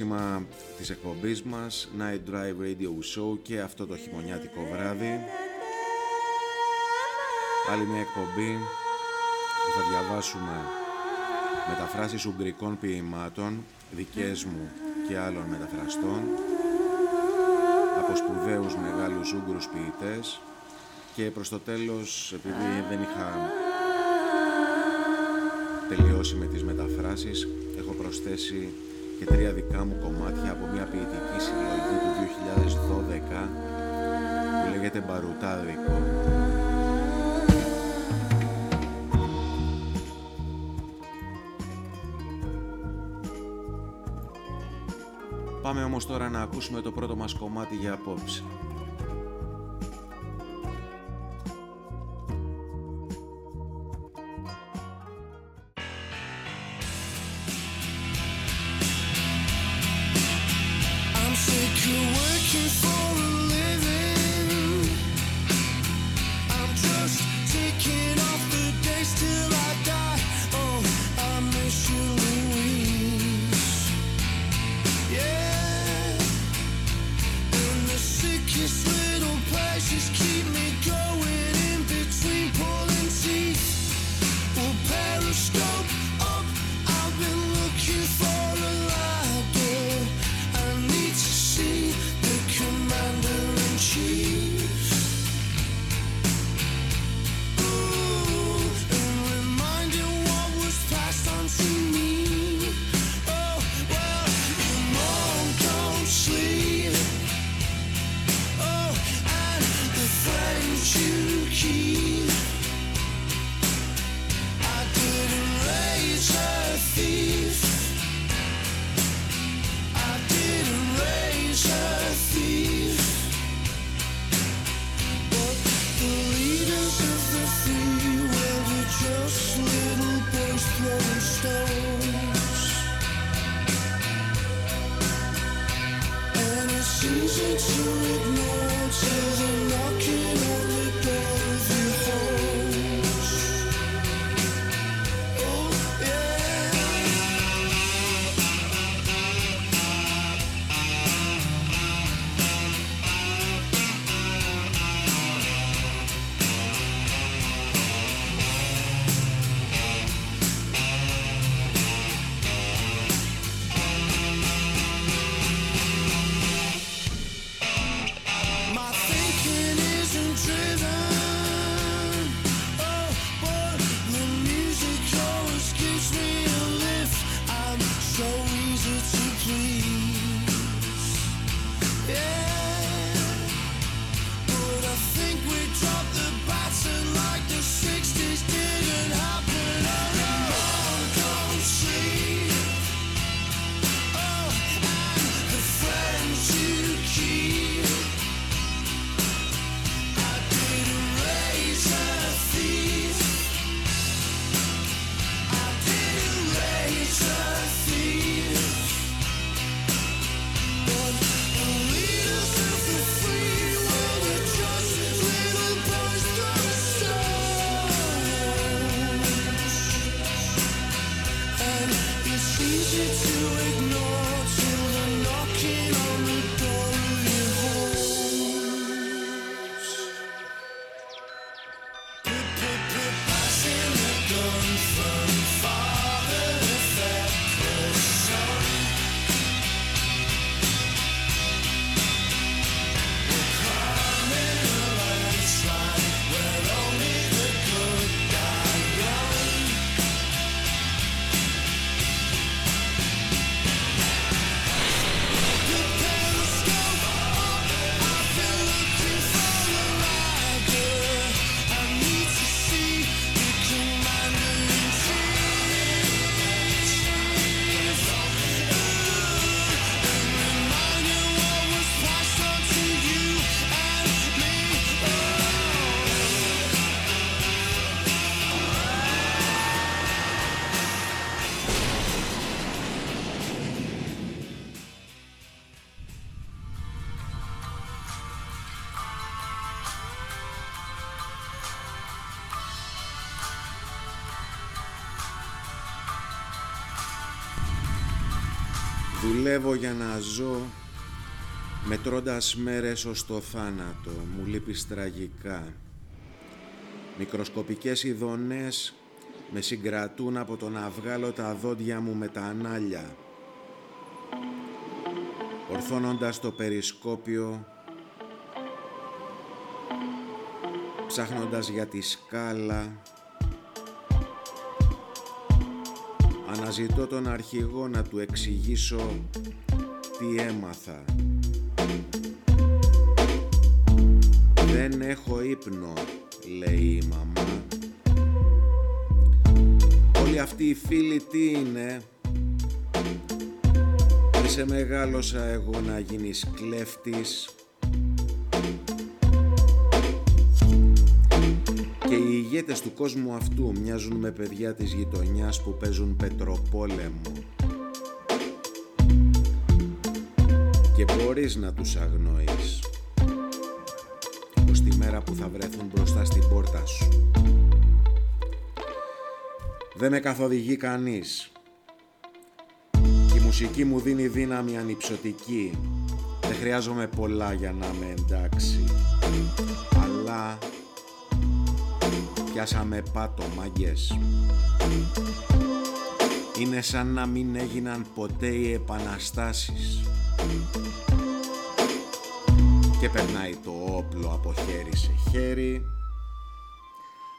Ακούμε το σήμα της εκπομπής μας Night Drive Radio Show και αυτό το χειμωνιάτικο βράδυ. Άλλη μια εκπομπή που θα διαβάσουμε μεταφράσεις ουγγρικών ποιημάτων δικές μου και άλλων μεταφραστών από σπουδαίους μεγάλους Ούγγρους ποιητές. Και προς το τέλος επειδή δεν είχα τελειώσει με τις μεταφράσεις έχω προσθέσει και τρία δικά μου κομμάτια από μια ποιητική συλλογή του 2012 που λέγεται Μπαρουτάδικο. Πάμε όμως τώρα να ακούσουμε το πρώτο μας κομμάτι για απόψε. Δουλεύω για να ζω μετρώντας μέρες ως το θάνατο. Μου λείπεις τραγικά. Μικροσκοπικές ειδονές με συγκρατούν από το να βγάλω τα δόντια μου με τα ανάλια. Ορθώνοντας το περισκόπιο ψάχνοντας για τη σκάλα αναζητώ τον αρχηγό να του εξηγήσω τι έμαθα. Δεν έχω ύπνο, λέει η μαμά. Όλοι αυτοί οι φίλοι τι είναι; Δεν σε μεγάλωσα εγώ να γίνεις κλέφτης Και οι ηγέτες του κόσμου αυτού μοιάζουν με παιδιά της γειτονιάς που παίζουν πετροπόλεμο. Και μπορείς να τους αγνοείς. Ως τη μέρα που θα βρεθούν μπροστά στην πόρτα σου. Δεν με καθοδηγεί κανείς. Η μουσική μου δίνει δύναμη ανυψωτική. Δεν χρειάζομαι πολλά για να με εντάξει. Αλλά πιάσαμε πάτο μάγκες. Είναι σαν να μην έγιναν ποτέ οι επαναστάσεις. Και περνάει το όπλο από χέρι σε χέρι,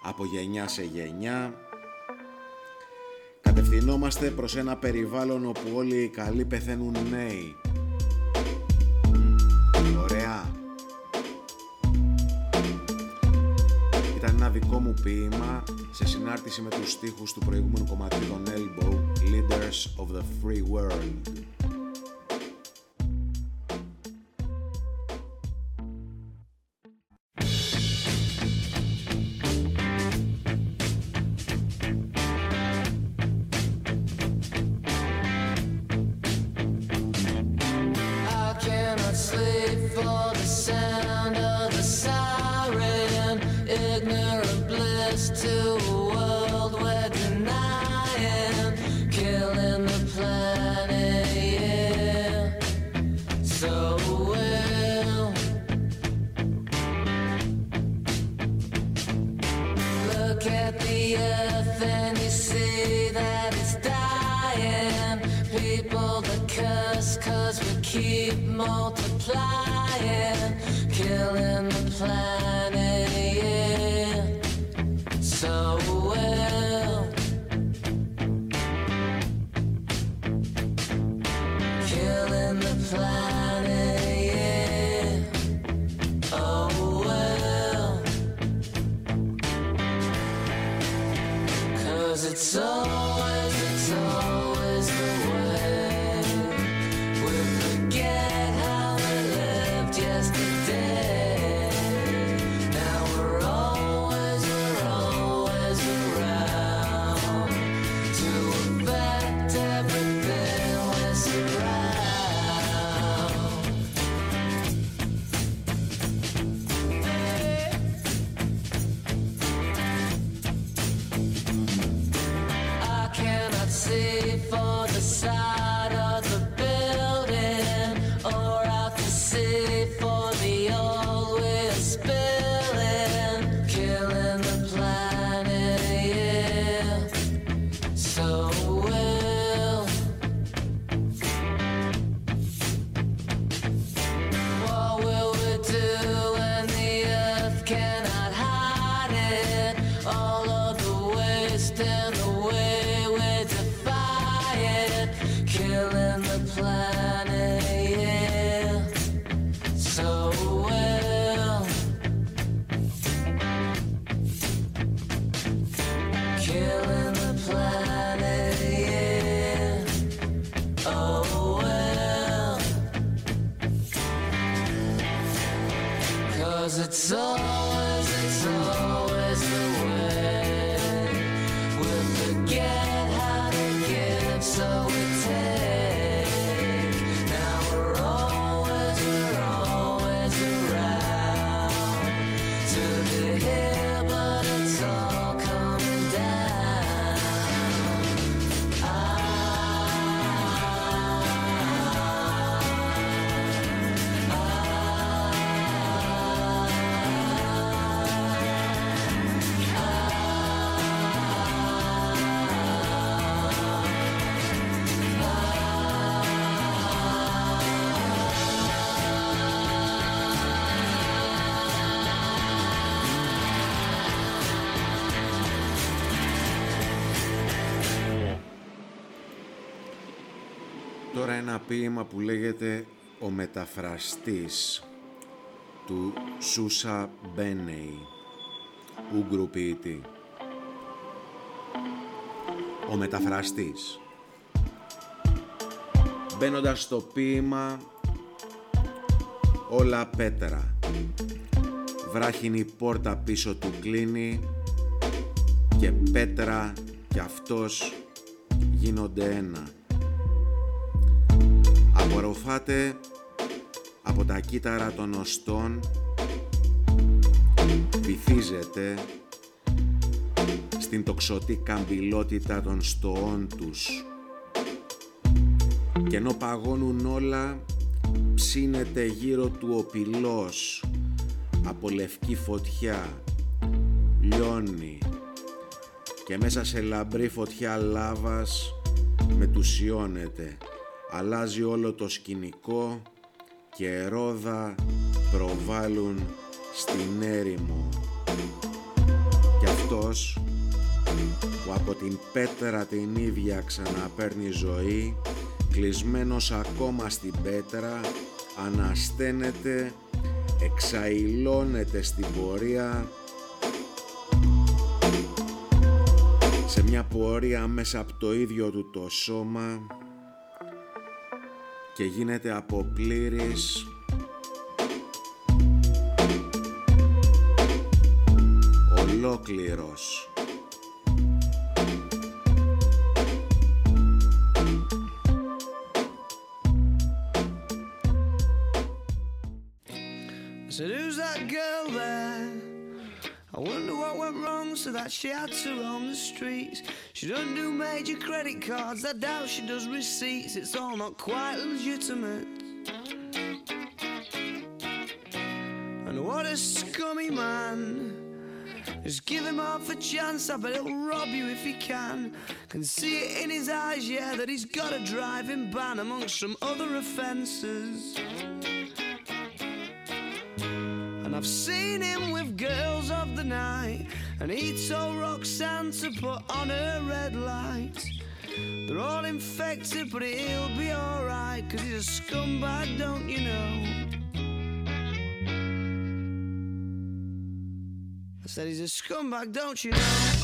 από γενιά σε γενιά. Κατευθυνόμαστε προς ένα περιβάλλον όπου όλοι οι καλοί πεθαίνουν νέοι δικό μου ποίημα σε συνάρτηση με τους στίχους του προηγούμενου κομματιού των Elbow Leaders of the Free World People the curse, cause we keep multiplying, killing the planet, yeah. So ποίημα που λέγεται «Ο μεταφραστής» του Σούσα Μπένεϊ, Ούγκρου ποιητή. Ο μεταφραστής. Μπαίνοντας στο ποίημα όλα πέτρα. Βράχινη πόρτα πίσω του κλείνει και πέτρα κι αυτός γίνονται ένα. Απορροφάται από τα κύτταρα των οστών. Βυθίζεται στην τοξωτή καμπυλότητα των στοών τους. Και ενώ παγώνουν όλα ψήνεται γύρω του ο πυλός από λευκή φωτιά. Λιώνει και μέσα σε λαμπρή φωτιά λάβας μετουσιώνεται αλλάζει όλο το σκηνικό και ρόδα προβάλλουν στην έρημο. Και αυτός που από την πέτρα την ίδια ξαναπαίρνει ζωή κλεισμένος ακόμα στην πέτρα ανασταίνεται εξαϊλώνεται στην πορεία σε μια πορεία μέσα από το ίδιο του το σώμα και γίνεται από πλήρης ολόκληρος. said, who's that girl there? I wonder what went wrong so that she had to roam the streets. She doesn't do major credit cards, I doubt she does receipts. It's all not quite legitimate. And what a scummy man. Just give him half a chance, I bet he'll rob you if he can. Can see it in his eyes, yeah, that he's got a driving ban amongst some other offences. I've seen him with girls of the night. And he told Roxanne to put on her red light. They're all infected, but he'll be alright. Cause he's a scumbag, don't you know? I said he's a scumbag, don't you know?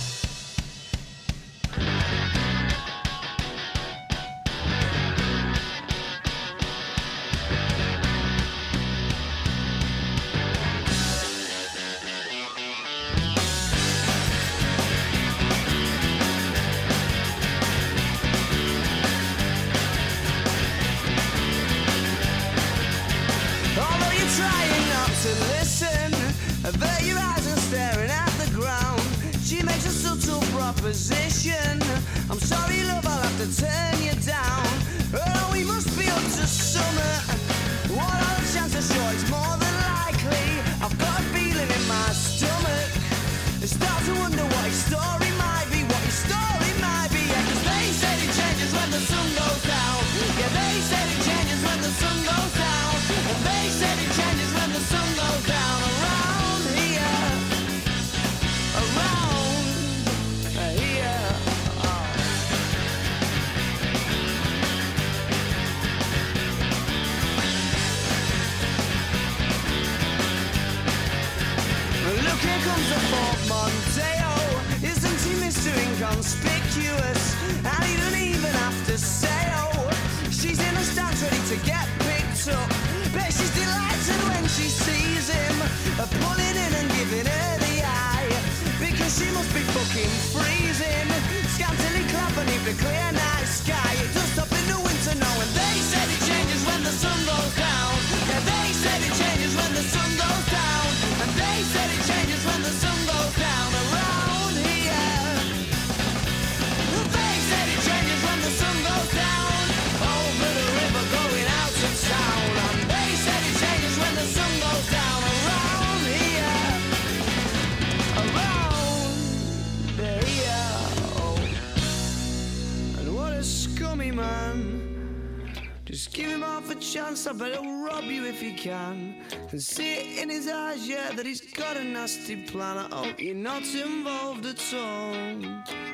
fantastic planner. Oh, you're not involved at all.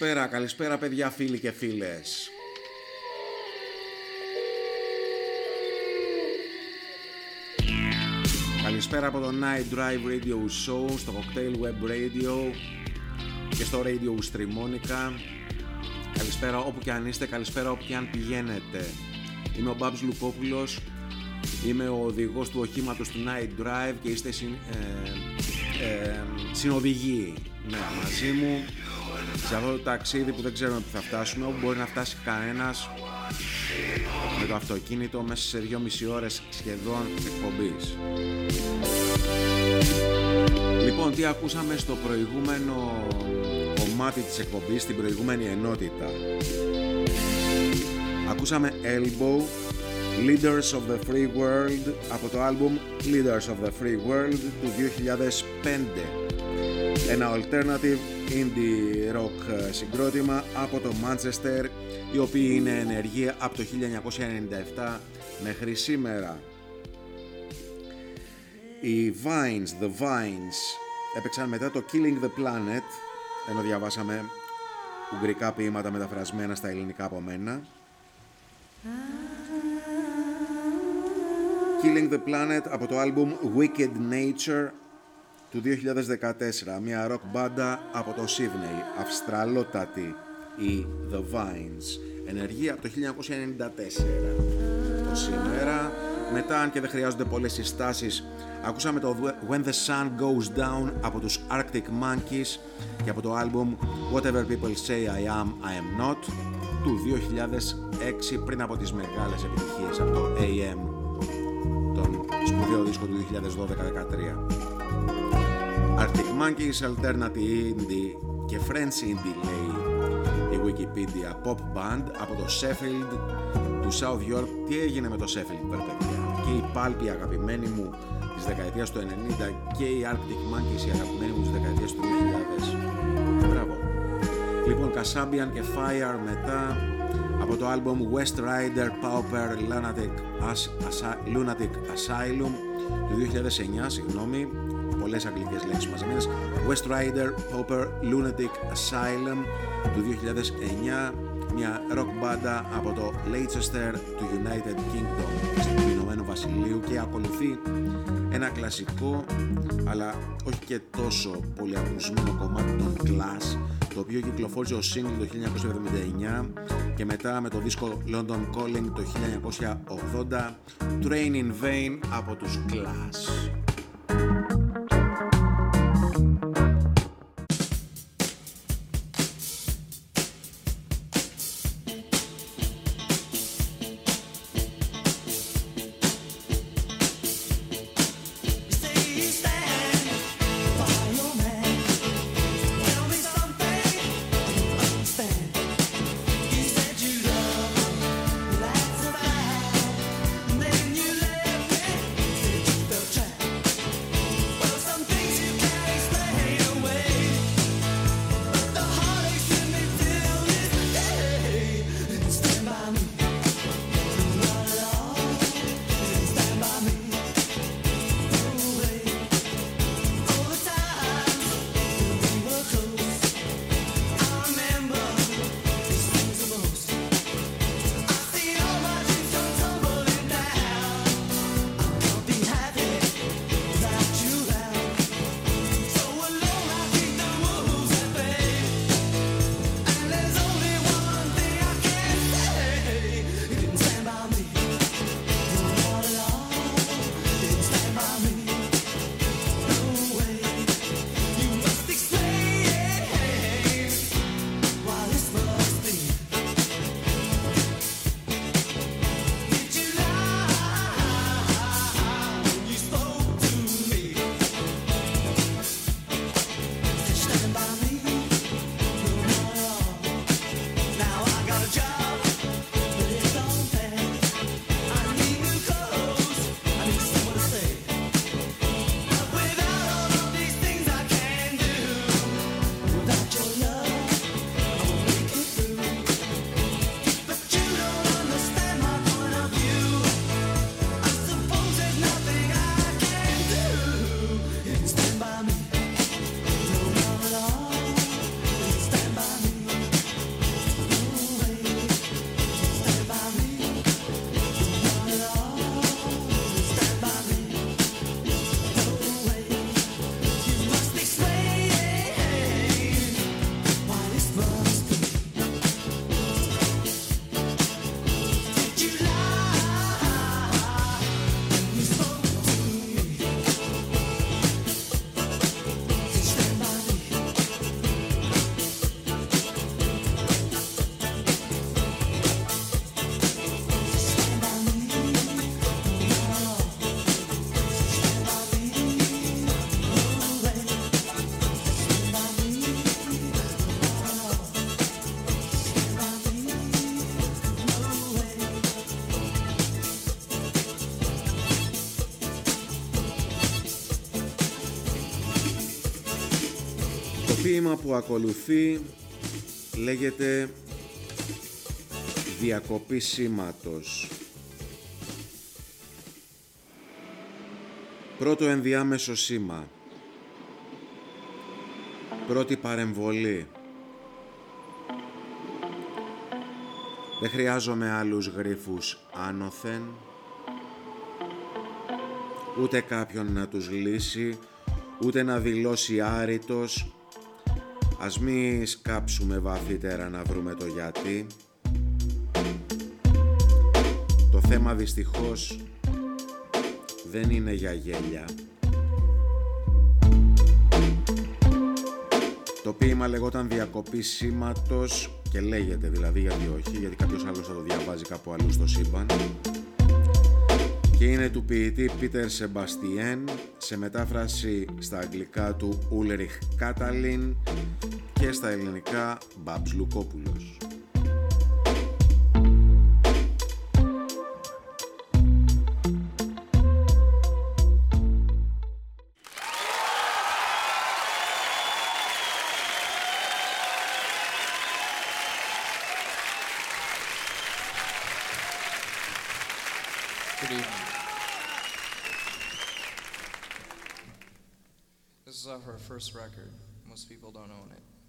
Καλησπέρα, καλησπέρα παιδιά φίλοι και φίλες. Καλησπέρα από το Night Drive Radio Show στο Cocktail Web Radio και στο Radio Streamonica. Καλησπέρα όπου και αν είστε, καλησπέρα όπου και αν πηγαίνετε. Είμαι ο Μπάμπς Λουκόπουλος, είμαι ο οδηγός του οχήματος του Night Drive και είστε συν, ε, ε, συνοδηγοί ναι, μαζί μου σε αυτό το ταξίδι που δεν ξέρουμε που θα φτάσουμε, όπου μπορεί να φτάσει κανένας με το αυτοκίνητο μέσα σε 2,5 ώρες σχεδόν εκπομπής. Λοιπόν, τι ακούσαμε στο προηγούμενο κομμάτι της εκπομπής, στην προηγούμενη ενότητα. Ακούσαμε Elbow, Leaders of the Free World από το άλμπουμ Leaders of the Free World του 2005. Ένα alternative indie rock ε, συγκρότημα από το Manchester οι οποίοι είναι ενεργοί από το 1997 μέχρι σήμερα. Οι Vines, The Vines έπαιξαν μετά το Killing the Planet ενώ διαβάσαμε ουγγρικά ποίηματα μεταφρασμένα στα ελληνικά από μένα. Killing the Planet από το άλμπουμ Wicked Nature του 2014, μια rock μπάντα από το Sydney, αυστραλότατη ή The Vines. Ενεργεί από το 1994 το σήμερα. Μετά, αν και δεν χρειάζονται πολλές συστάσεις, ακούσαμε το When the Sun Goes Down από τους Arctic Monkeys και από το άλμπουμ Whatever People Say I Am, I Am Not του 2006 πριν από τις μεγάλες επιτυχίες από το AM τον σπουδαίο δίσκο του 2012-13 Arctic Monkeys, Alternative Indie και French Indie λέει η Wikipedia Pop Band από το Sheffield του South York τι έγινε με το Sheffield παιδιά και η Pulp η αγαπημένη μου της δεκαετίας του 90 και η Arctic Monkeys η αγαπημένη μου της δεκαετίας του 2000 μπράβο λοιπόν Kasabian και Fire μετά από το album West Rider Pauper Lunatic, As Lunatic Asylum του 2009 συγγνώμη πολλές αγγλικές λέξεις μαζεμένες West Rider Pauper Lunatic Asylum του 2009 μια rock μπάντα από το Leicester του United Kingdom του Ηνωμένου Βασιλείου και ακολουθεί ένα κλασικό αλλά όχι και τόσο πολύ ακουσμένο κομμάτι των Clash το οποίο κυκλοφόρησε ο single το 1979 και μετά με το δίσκο London Calling το 1980 Train in Vain από τους Clash. Ποίημα που ακολουθεί λέγεται «Διακοπή σήματος». Πρώτο ενδιάμεσο σήμα. Πρώτη παρεμβολή. Δεν χρειάζομαι άλλους γρίφους άνωθεν, ούτε κάποιον να τους λύσει, ούτε να δηλώσει άρρητος, Ας μη σκάψουμε βαθύτερα να βρούμε το γιατί. Το θέμα δυστυχώς δεν είναι για γέλια. Το ποίημα λεγόταν «Διακοπή σήματος» και λέγεται δηλαδή γιατί όχι, γιατί κάποιος άλλος θα το διαβάζει κάπου αλλού στο σύμπαν και είναι του ποιητή Πίτερ Σεμπαστιέν σε μετάφραση στα αγγλικά του Ούλεριχ Κάταλιν και στα ελληνικά Μπάμπς Λουκόπουλος. First record. Most people don't own it.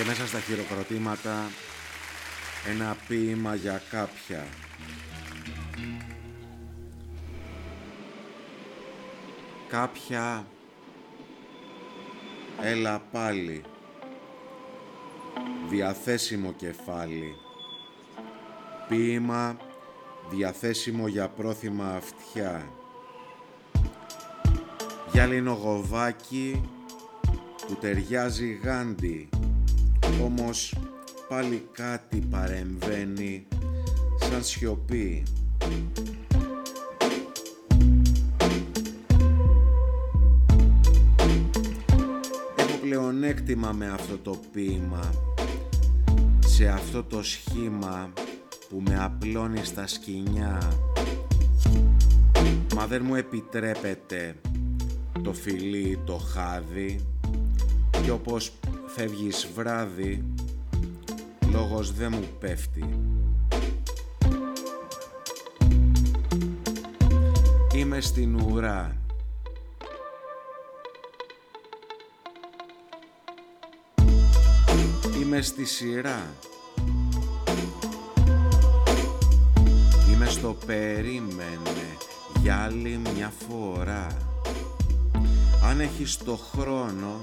Και μέσα στα χειροκροτήματα ένα ποίημα για κάποια. Κάποια έλα πάλι. Διαθέσιμο κεφάλι. Ποίημα διαθέσιμο για πρόθυμα αυτιά. Γυάλινο γοβάκι που ταιριάζει γάντι όμως πάλι κάτι παρεμβαίνει σαν σιωπή. Έχω πλεονέκτημα με αυτό το ποίημα, σε αυτό το σχήμα που με απλώνει στα σκηνιά Μα δεν μου επιτρέπεται το φιλί το χάδι Κι όπως φεύγεις βράδυ Λόγος δεν μου πέφτει. Είμαι στην ουρά. Είμαι στη σειρά. Είμαι στο περίμενε για άλλη μια φορά. Αν έχεις το χρόνο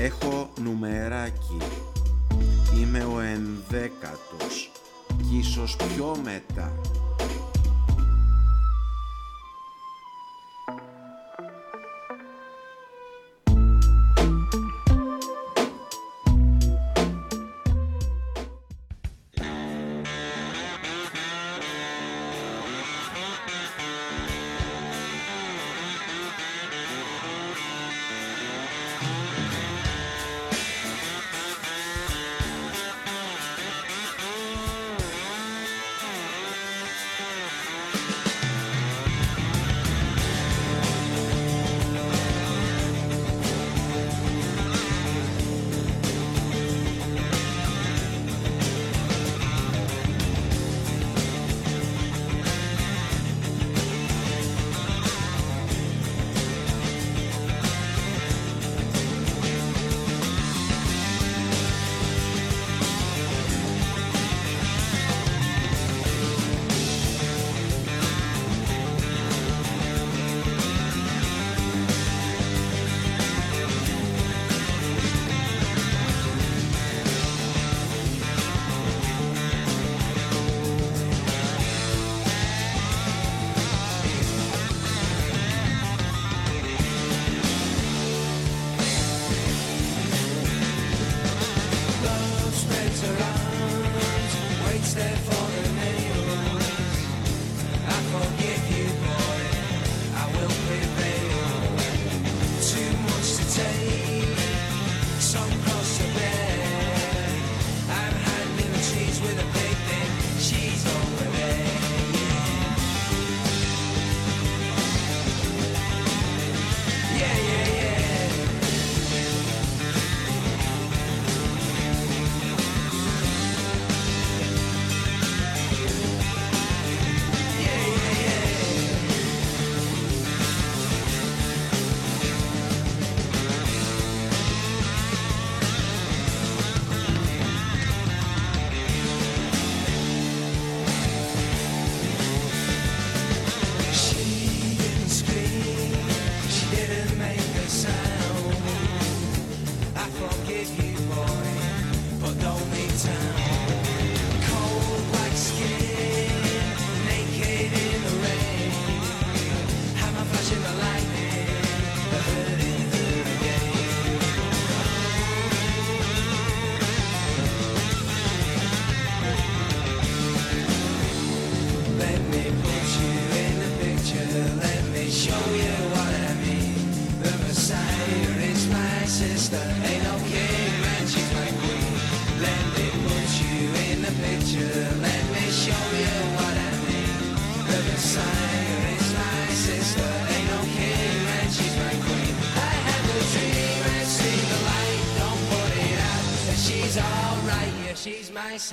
Έχω νουμεράκι. Είμαι ο ενδέκατος. Κι ίσως πιο μετά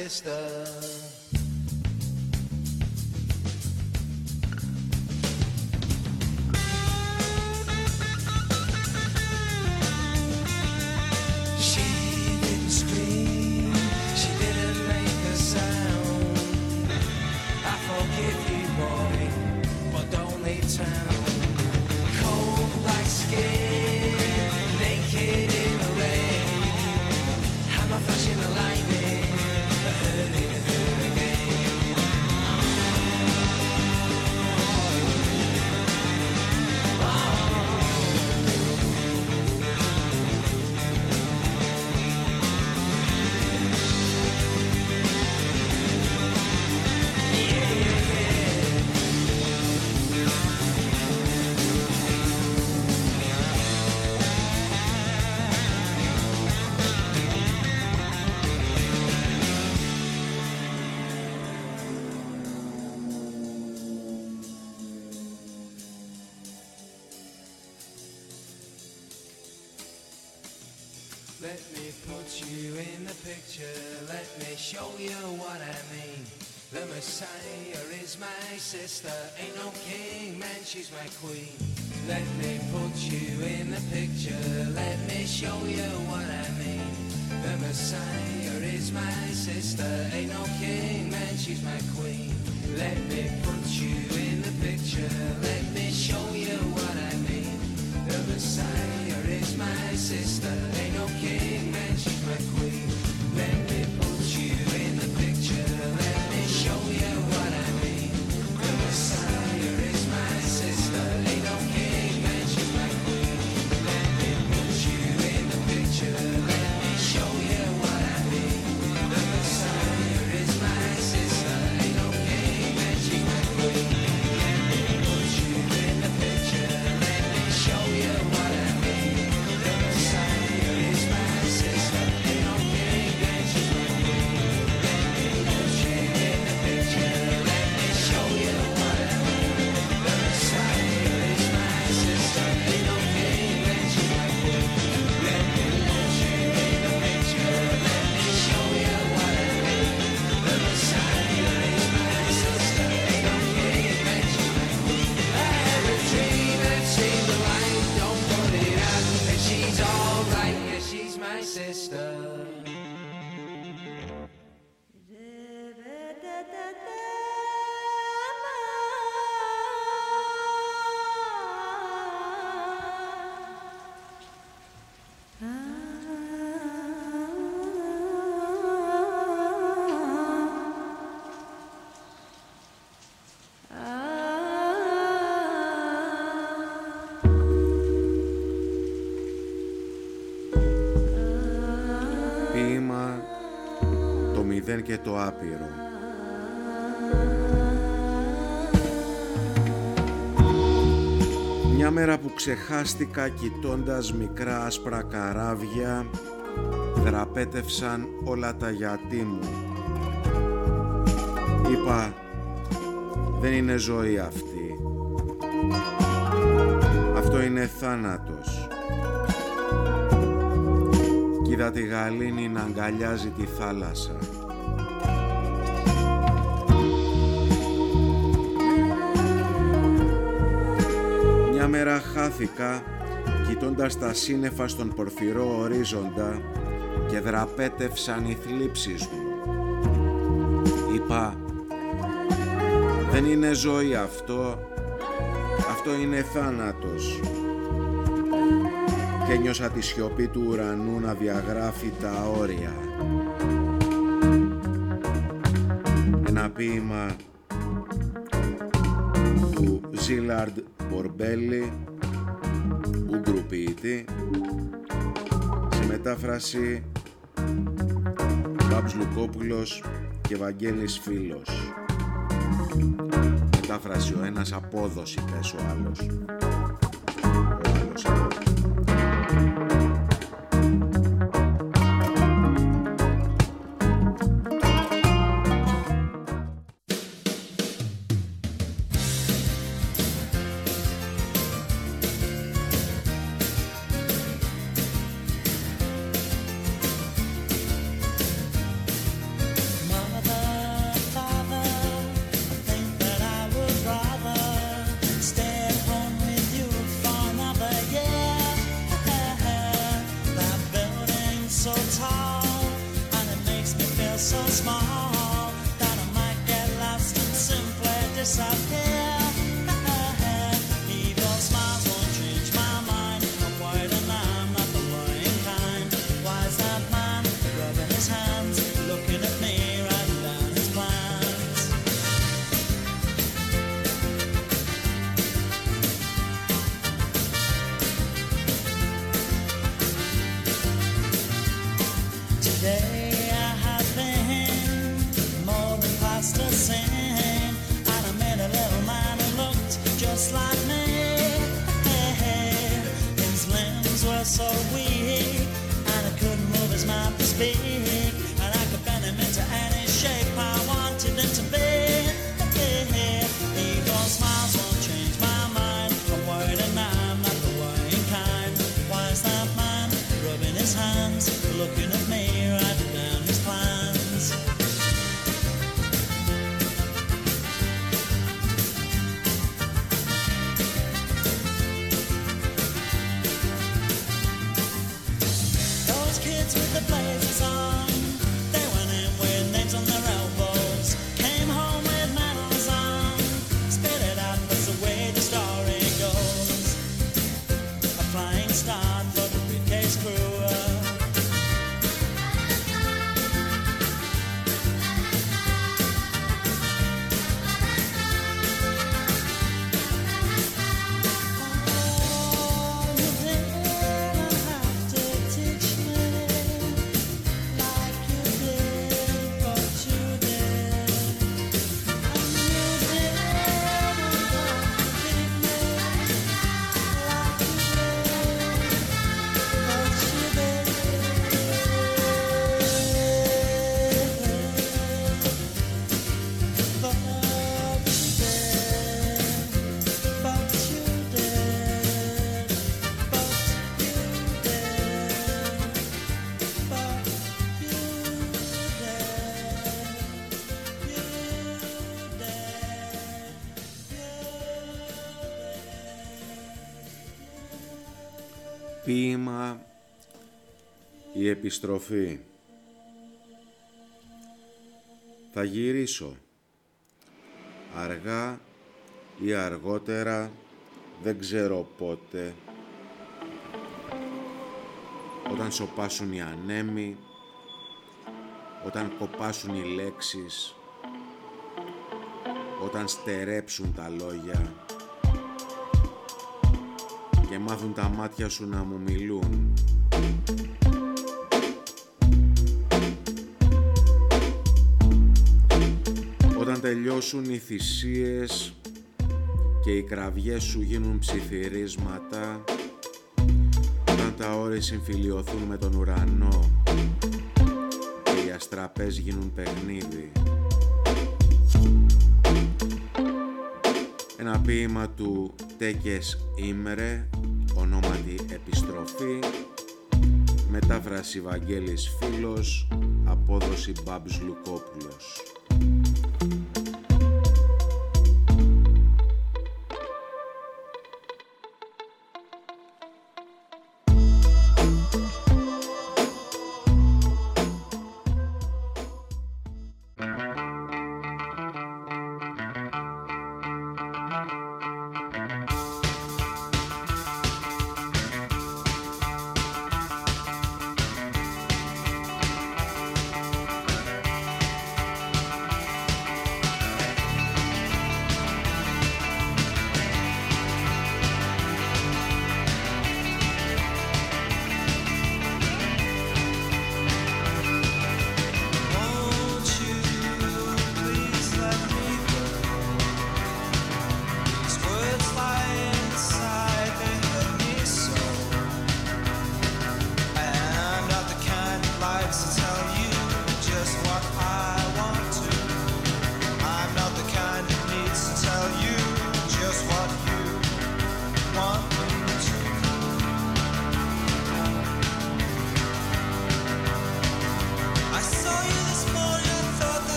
cristã. Messiah is my sister. Ain't no king, man, she's my queen. Let me put you in the picture. Let me show you what I mean. The Messiah is my sister. Ain't no king, man, she's my queen. Let me put you in the picture. και το άπειρο. Μια μέρα που ξεχάστηκα κοιτώντας μικρά άσπρα καράβια δραπέτευσαν όλα τα γιατί μου. Είπα δεν είναι ζωή αυτή. Αυτό είναι θάνατος. Κοίτα τη γαλήνη να αγκαλιάζει τη θάλασσα. χάθηκα κοιτώντας τα σύννεφα στον πορφυρό ορίζοντα και δραπέτευσαν οι θλίψεις μου. Είπα, δεν είναι ζωή αυτό, αυτό είναι θάνατος. Και νιώσα τη σιωπή του ουρανού να διαγράφει τα όρια. Ένα ποίημα του Ζίλαρντ Μπορμπέλη ποιητή σε μετάφραση Παύλος Λουκόπουλος και Βαγγέλης Φίλος. Μετάφραση ο ένας απόδοση πες ο άλλος. Ο άλλος απόδοση. Επιστροφή». Θα γυρίσω. Αργά ή αργότερα, δεν ξέρω πότε. Όταν σοπάσουν οι ανέμοι, όταν κοπάσουν οι λέξεις, όταν στερέψουν τα λόγια και μάθουν τα μάτια σου να μου μιλούν. Θυσίες και οι κραυγές σου γίνουν ψιθυρίσματα, όταν τα όρη συμφιλιωθούν με τον ουρανό και οι αστραπές γίνουν παιχνίδι. Ένα ποίημα του Τέκες Ήμρε, ονόματι Επιστροφή, μετάφραση Βαγγέλης Φίλος, απόδοση Μπάμπς Λουκόπουλος.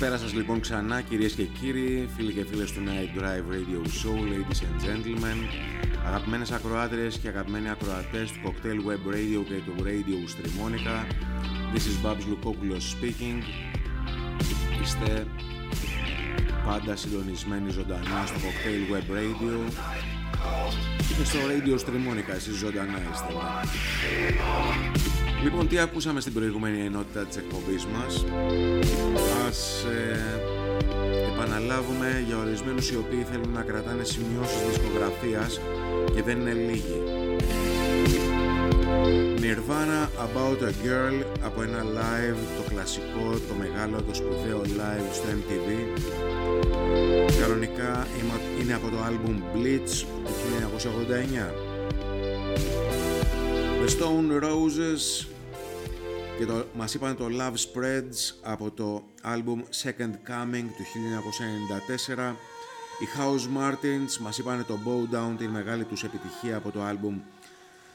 Καλησπέρα σας λοιπόν ξανά κυρίες και κύριοι, φίλοι και φίλες του Night Drive Radio Show, ladies and gentlemen, αγαπημένες ακροάτριες και αγαπημένοι ακροατές του Cocktail Web Radio και του Radio Streamonica. This is Babs Lukopoulos speaking. Είστε πάντα συντονισμένοι ζωντανά στο Cocktail Web Radio και στο Radio Streamonica, εσείς ζωντανά είστε. Λοιπόν, τι ακούσαμε στην προηγούμενη ενότητα της εκπομπής μας. Ας ε, επαναλάβουμε για ορισμένους οι οποίοι θέλουν να κρατάνε σημειώσεις δισκογραφίας και δεν είναι λίγοι. Nirvana About a Girl από ένα live, το κλασικό, το μεγάλο, το σπουδαίο live στο MTV. Κανονικά είναι από το album Bleach του 1989. The Stone Roses και το, μας είπαν το Love Spreads από το album Second Coming του 1994 οι House Martins μας είπαν το Bow Down την μεγάλη τους επιτυχία από το album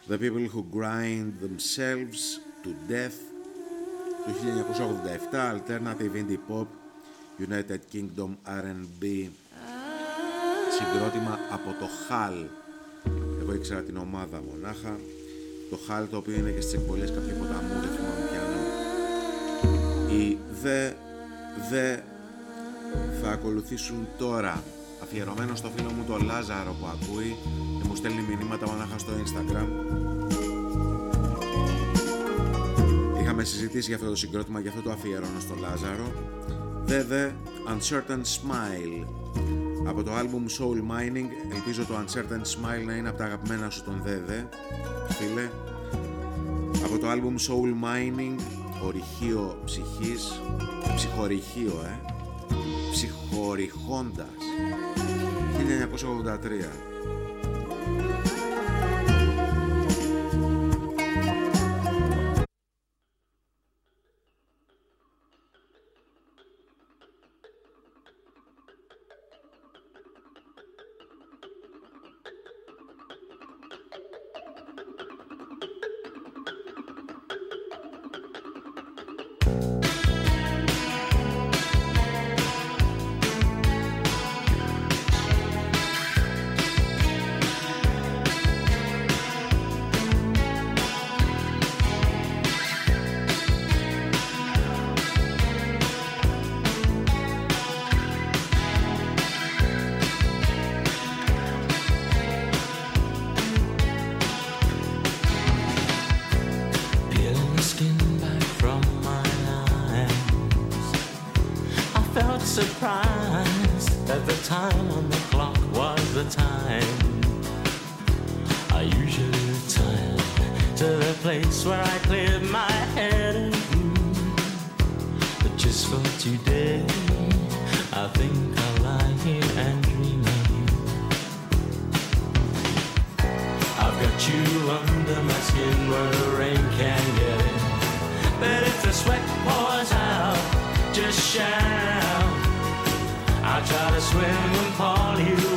The People Who Grind Themselves to Death του 1987 Alternative Indie Pop United Kingdom R&B συγκρότημα από το HAL εγώ ήξερα την ομάδα μονάχα το χάλ το οποίο είναι και στις εκβολές κάποιου ποταμού, δεν θυμάμαι πιανό. Οι δε, δε θα ακολουθήσουν τώρα αφιερωμένο στο φίλο μου το Λάζαρο που ακούει και μου στέλνει μηνύματα μονάχα στο Instagram. Είχαμε συζητήσει για αυτό το συγκρότημα, για αυτό το αφιερώνω στο Λάζαρο. Δε δε Uncertain Smile από το album Soul Mining ελπίζω το Uncertain Smile να είναι από τα αγαπημένα σου τον Δέδε φίλε. Από το album Soul Mining ορυχείο ψυχής ψυχορυχείο ε ψυχορυχώντας 1983 felt surprised that the time on the clock was the time. I usually retire to the place where I cleared my head. But just for today, I think I'll lie here and dream of you. I've got you under my skin where the rain can get in. But if the sweat pours out, just shine gotta swim and fall you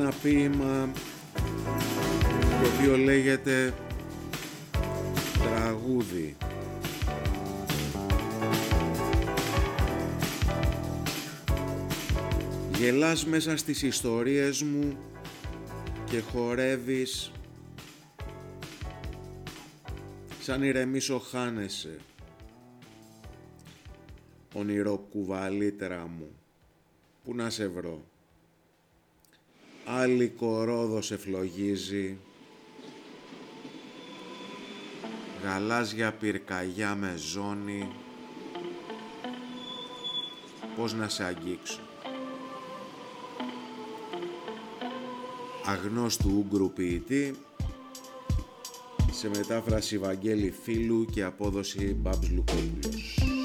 ένα ποίημα το οποίο λέγεται τραγούδι. Γελάς μέσα στις ιστορίες μου και χορεύεις σαν ηρεμήσω χάνεσαι ονειροκουβαλίτρα μου που να σε βρω; Άλλη κορόδος σε φλογίζει γαλάζια πυρκαγιά με ζώνη. Πώς να σε αγγίξω. Αγνώστου Ούγκρου ποιητή. Σε μετάφραση Βαγγέλη Φίλου και απόδοση Μπάμπς Λουκόπουλος.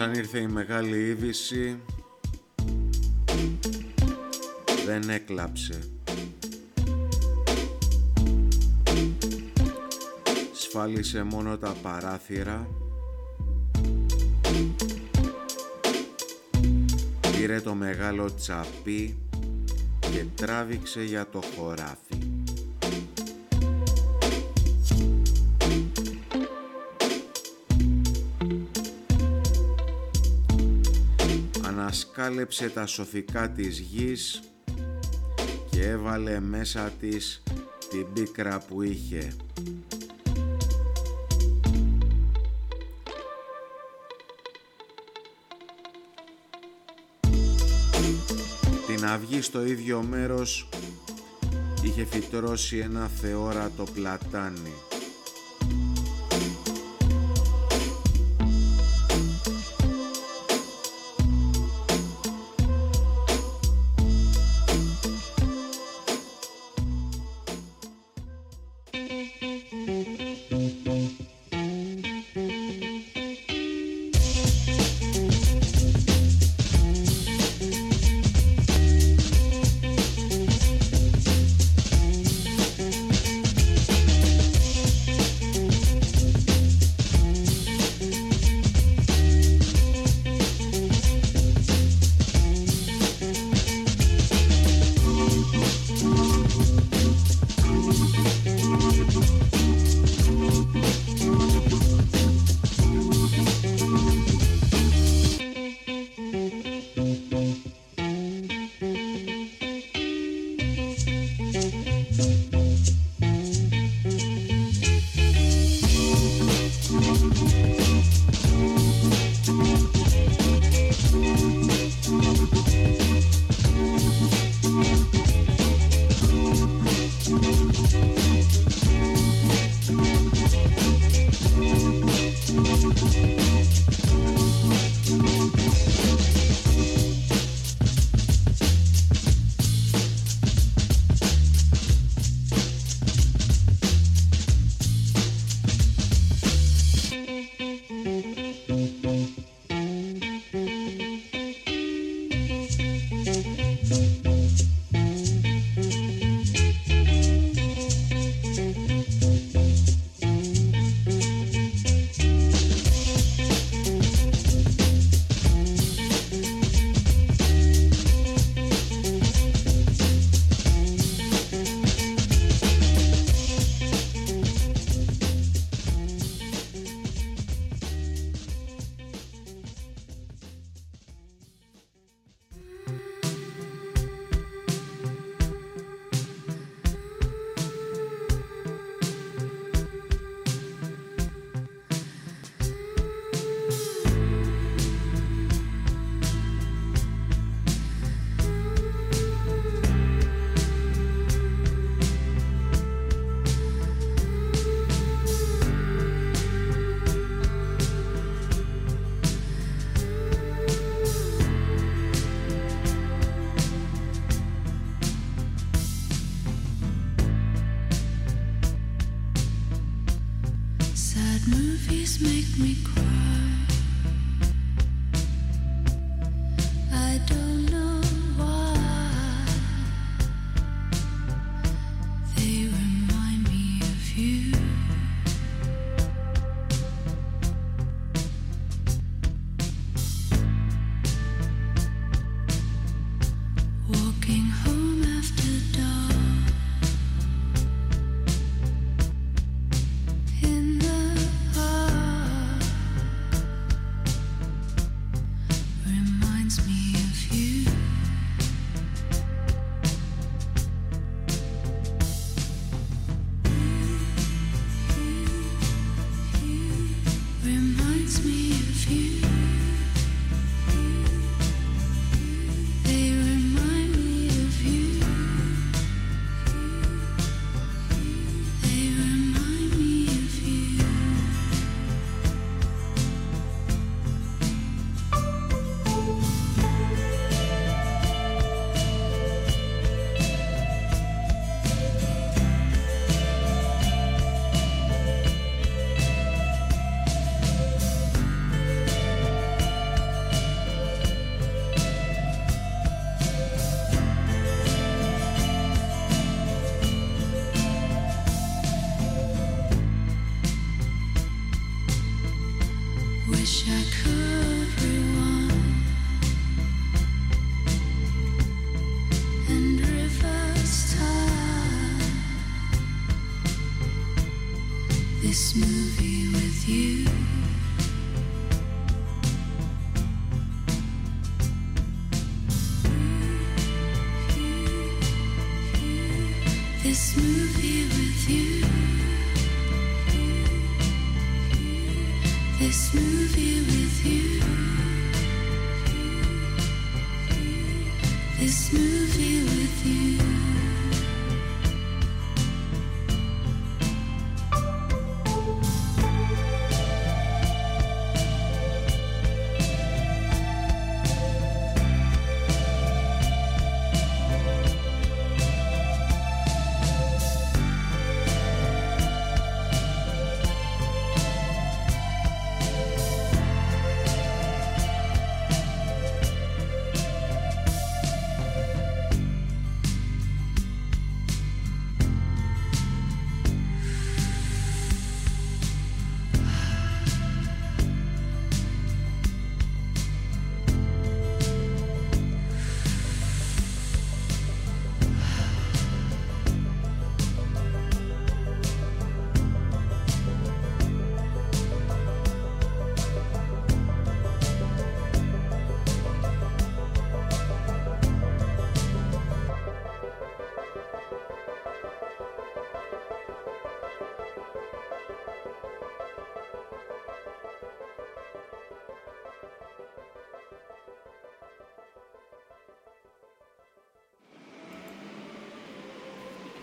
Σαν ήρθε η μεγάλη είδηση, δεν έκλαψε. Σφάλισε μόνο τα παράθυρα. Πήρε το μεγάλο τσαπί και τράβηξε για το χωράφι. Ανασκάλεψε τα σωθικά της γης και έβαλε μέσα της την πίκρα που είχε. Την αυγή στο ίδιο μέρος είχε φυτρώσει ένα θεόρατο πλατάνι.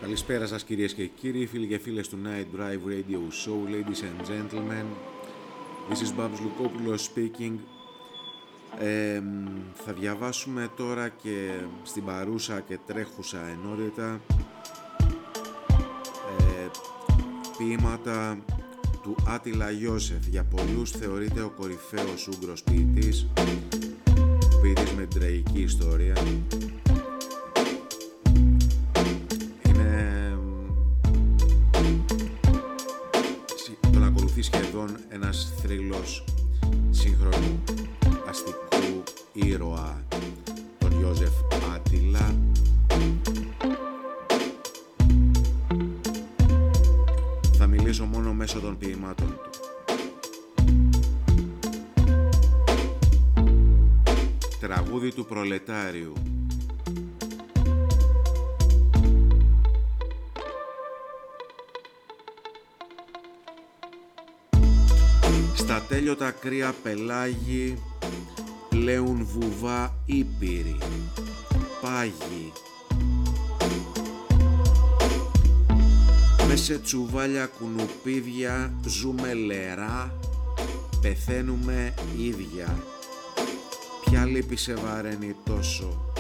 Καλησπέρα σας κυρίες και κύριοι, φίλοι και φίλες του Night Drive Radio Show, ladies and gentlemen. This is Babs Lukopoulos speaking. Ε, θα διαβάσουμε τώρα και στην παρούσα και τρέχουσα ενότητα ε, ποίηματα του Άτιλα Ιώσεφ. Για πολλούς θεωρείται ο κορυφαίος Ούγγρος ποιητής, ποιητής με την τραγική ιστορία. Πελάγι πλέουν βουβά ήπειροι, πάγοι. Μες σε τσουβάλια κουνουπίδια ζούμε λερά, πεθαίνουμε ίδια. Ποια λύπη σε βαραίνει τόσο,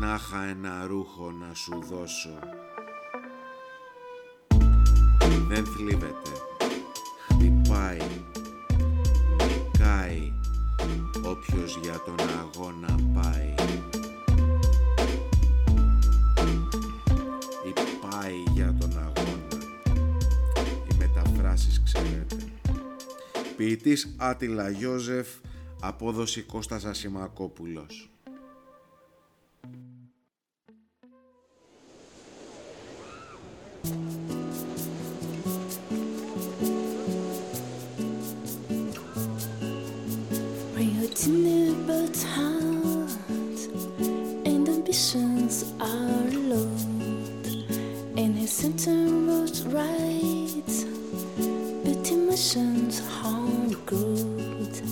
να είχα ένα ρούχο να σου δώσω. Δεν θλίβεται, πάει όποιος για τον αγώνα πάει. Ή πάει για τον αγώνα. Οι μεταφράσεις ξέρετε. Ποιητής Άτιλα Γιώζεφ Απόδοση Κώστας Ασημακόπουλος Routine but hard, and ambitions are low. And his center was right, but emotions hard growth.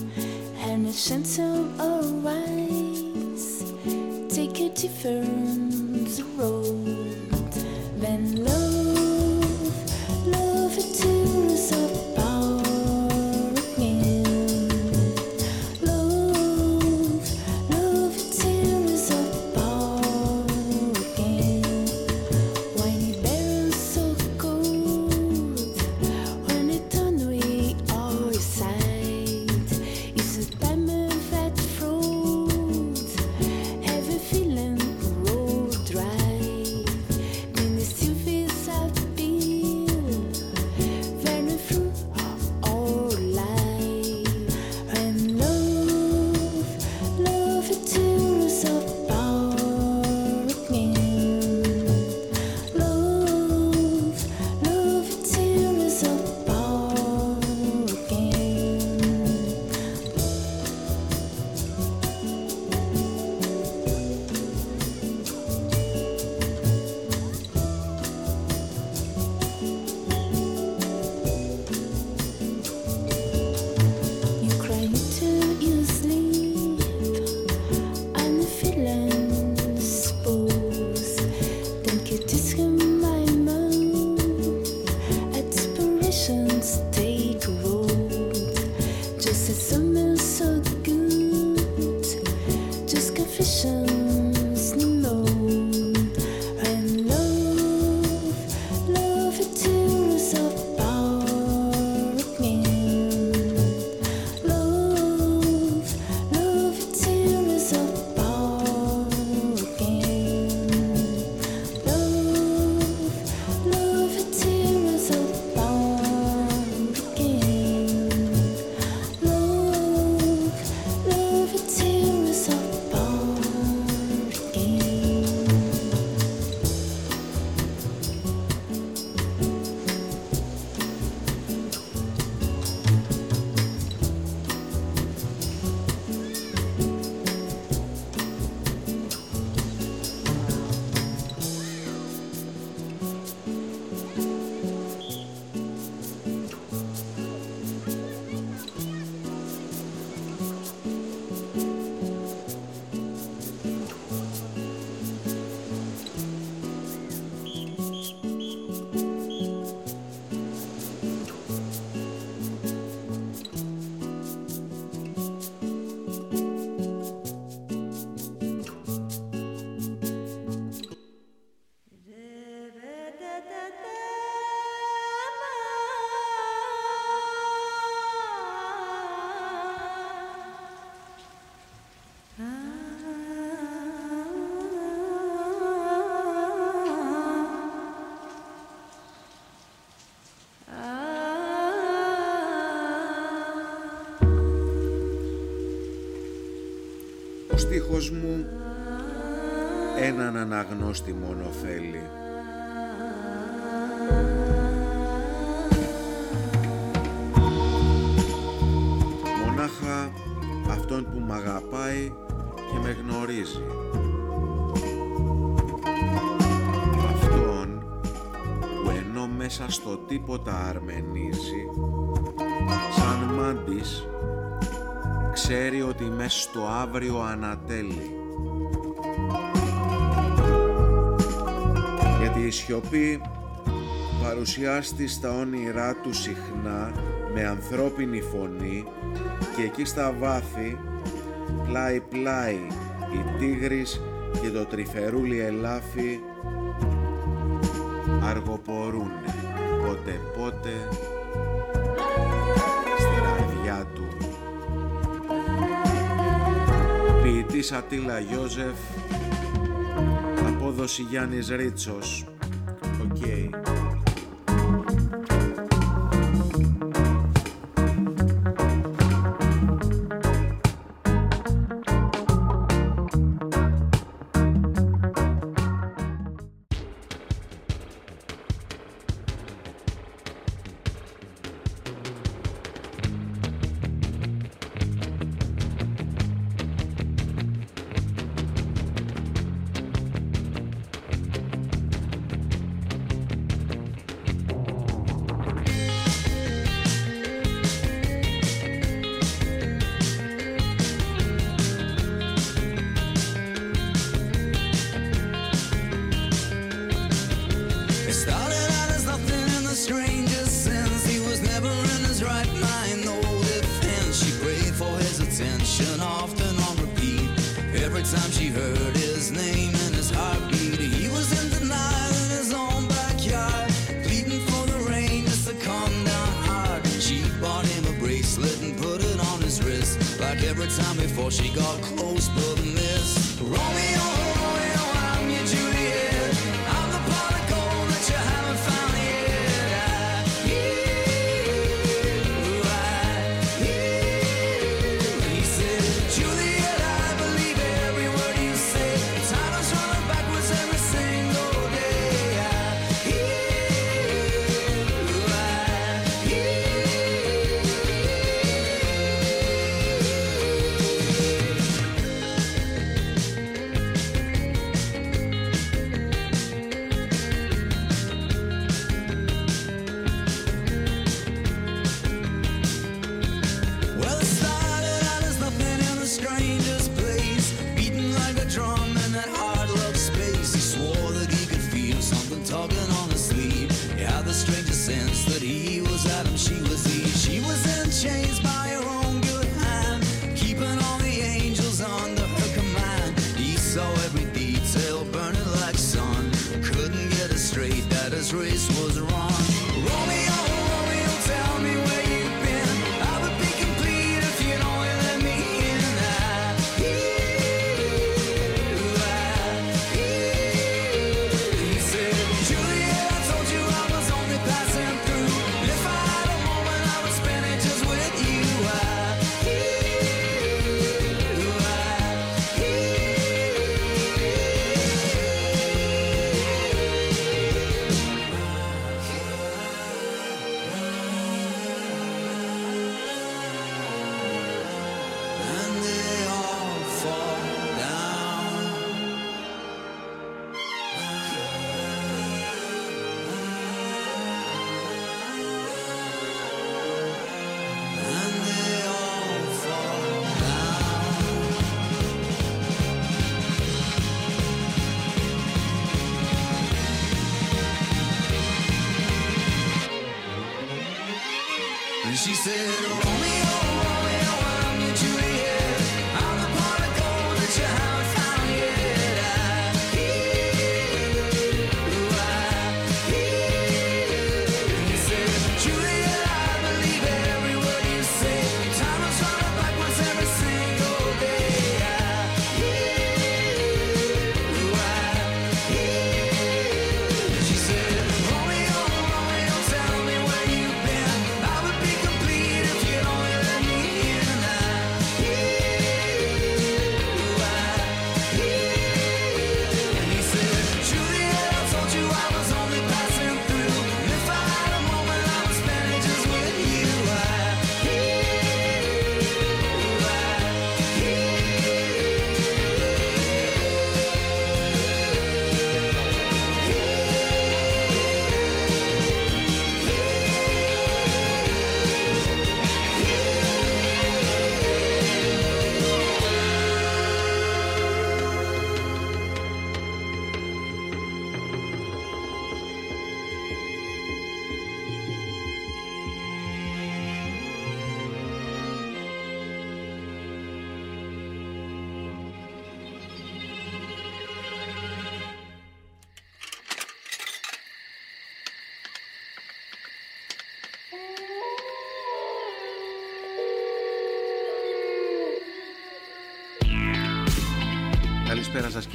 And his center arise, take a different road. Then love, στίχος μου έναν αναγνώστη μόνο θέλει. Μονάχα αυτόν που μ' αγαπάει και με γνωρίζει. Αυτόν που ενώ μέσα στο τίποτα στο αύριο ανατέλει. Γιατί η σιωπή παρουσιάστη στα όνειρά του συχνά με ανθρώπινη φωνή και εκεί στα βάθη πλάι πλάι η τίγρης και το τρυφερούλι ελάφι αργοπορούνε πότε πότε Μελίτης Ατήλα Γιώζεφ. Απόδοση Γιάννης Ρίτσος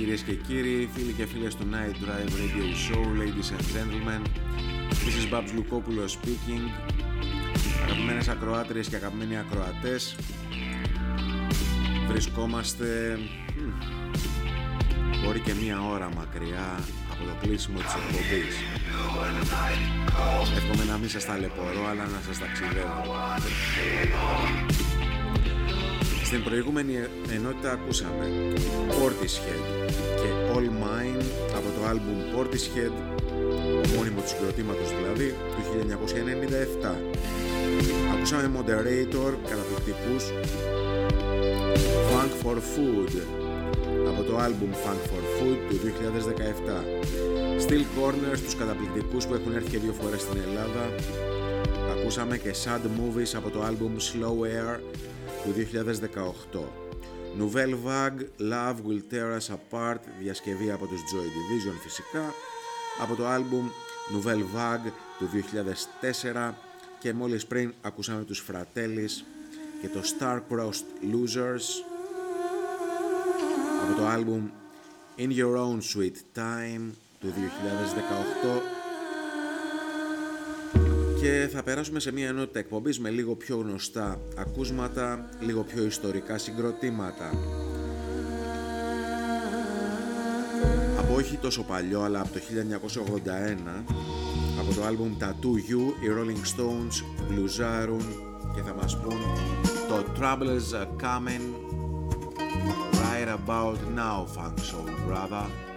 κυρίες και κύριοι, φίλοι και φίλες του Night Drive Radio Show, ladies and gentlemen. This is Babs Lukopoulos speaking. Αγαπημένες ακροάτριες και αγαπημένοι ακροατές, βρισκόμαστε μ, μπορεί και μία ώρα μακριά από το κλείσιμο της εκπομπής. Εύχομαι να μην σας ταλαιπωρώ, αλλά να σας ταξιδεύω. Στην προηγούμενη ενότητα ακούσαμε Portishead και All Mine από το άλμπουμ Portishead, μόνιμο του συγκροτήματος δηλαδή, του 1997. Ακούσαμε Moderator, καταπληκτικούς Funk for Food από το άλμπουμ Funk for Food του 2017. Still Corners, τους καταπληκτικούς που έχουν έρθει και δύο φορές στην Ελλάδα. Ακούσαμε και Sad Movies από το άλμπουμ Slow Air του 2018. Nouvelle Vague, Love Will Tear Us Apart, διασκευή από τους Joy Division φυσικά, από το άλμπουμ Nouvelle Vague του 2004 και μόλις πριν ακούσαμε τους Fratellis και το Star-Crossed Losers από το άλμπουμ In Your Own Sweet Time του 2018 και θα περάσουμε σε μια ενότητα εκπομπής με λίγο πιο γνωστά ακούσματα, λίγο πιο ιστορικά συγκροτήματα. Από όχι τόσο παλιό, αλλά από το 1981, από το άλμπουμ Tattoo You, οι Rolling Stones μπλουζάρουν και θα μας πούν το Troubles are coming right about now, funk soul brother.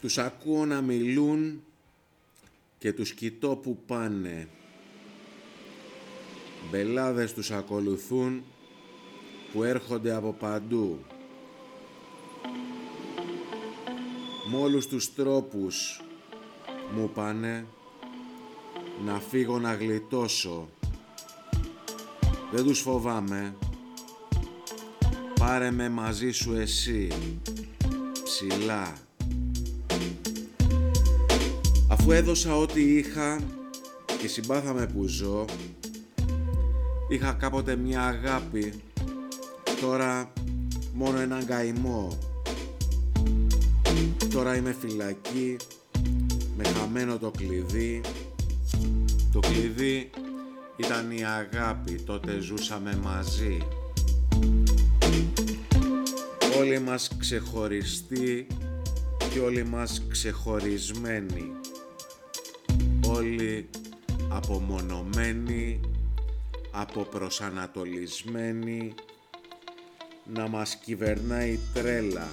Τους ακούω να μιλούν και τους κοιτώ που πάνε. Μπελάδες τους ακολουθούν που έρχονται από παντού. Με όλους τους τρόπους μου πάνε να φύγω να γλιτώσω. Δεν τους φοβάμαι. Πάρε με μαζί σου εσύ. Ψηλά. Αφού έδωσα ό,τι είχα και συμπάθαμε που ζω, είχα κάποτε μια αγάπη, τώρα μόνο έναν καημό. Τώρα είμαι φυλακή, με χαμένο το κλειδί. Το κλειδί ήταν η αγάπη, τότε ζούσαμε μαζί. Όλοι μας ξεχωριστοί και όλοι μας ξεχωρισμένοι. Όλοι απομονωμένοι, αποπροσανατολισμένοι, να μας κυβερνάει η τρέλα,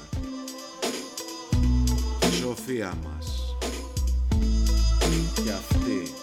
η σοφία μας. Και αυτή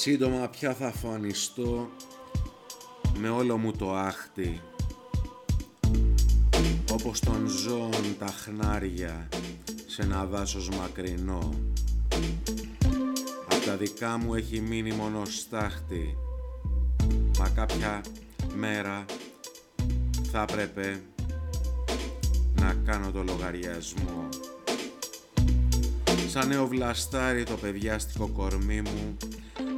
Σύντομα πια θα φανιστώ με όλο μου το άχτη όπως των ζώων τα χνάρια σε ένα δάσος μακρινό. Απ' τα δικά μου έχει μείνει μόνο στάχτη Μα κάποια μέρα θα έπρεπε να κάνω το λογαριασμό. Σαν νέο βλαστάρι το παιδιάστικο κορμί μου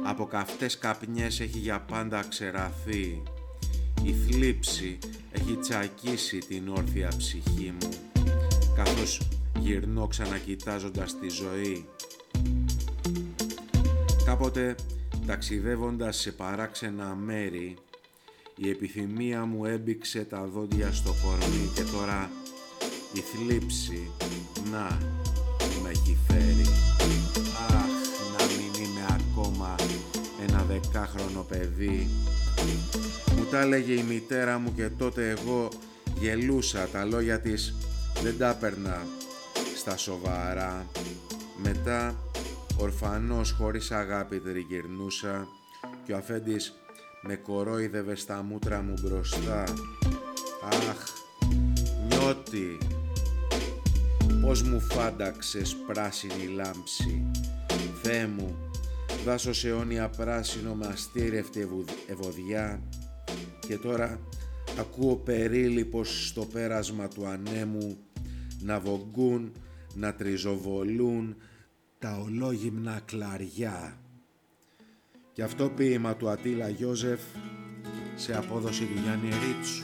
από καυτές καπνιές έχει για πάντα ξεραθεί. Η θλίψη έχει τσακίσει την όρθια ψυχή μου καθώς γυρνώ ξανακοιτάζοντας τη ζωή. Κάποτε ταξιδεύοντας σε παράξενα μέρη η επιθυμία μου έμπηξε τα δόντια στο κορμί και τώρα η θλίψη, να, με έχει φέρει. Ακόμα ένα δεκάχρονο παιδί. Μου τα έλεγε η μητέρα μου και τότε εγώ γελούσα τα λόγια της δεν τα έπαιρνα στα σοβαρά. Μετά Ορφανός χωρίς αγάπη τριγυρνούσα και ο αφέντης με κορόιδευε στα μούτρα μου μπροστά. Αχ, νιώτη, πώς μου φάνταξες πράσινη λάμψη. Θεέ μου, δάσος αιώνια πράσινο με αστήρευτη ευου- ευωδιά και τώρα ακούω περίλυπος στο πέρασμα του ανέμου να βογκούν, να τριζοβολούν τα ολόγυμνα κλαριά. Και αυτό ποίημα του Ατήλα Γιώζεφ σε απόδοση του Γιάννη Ρίτσου.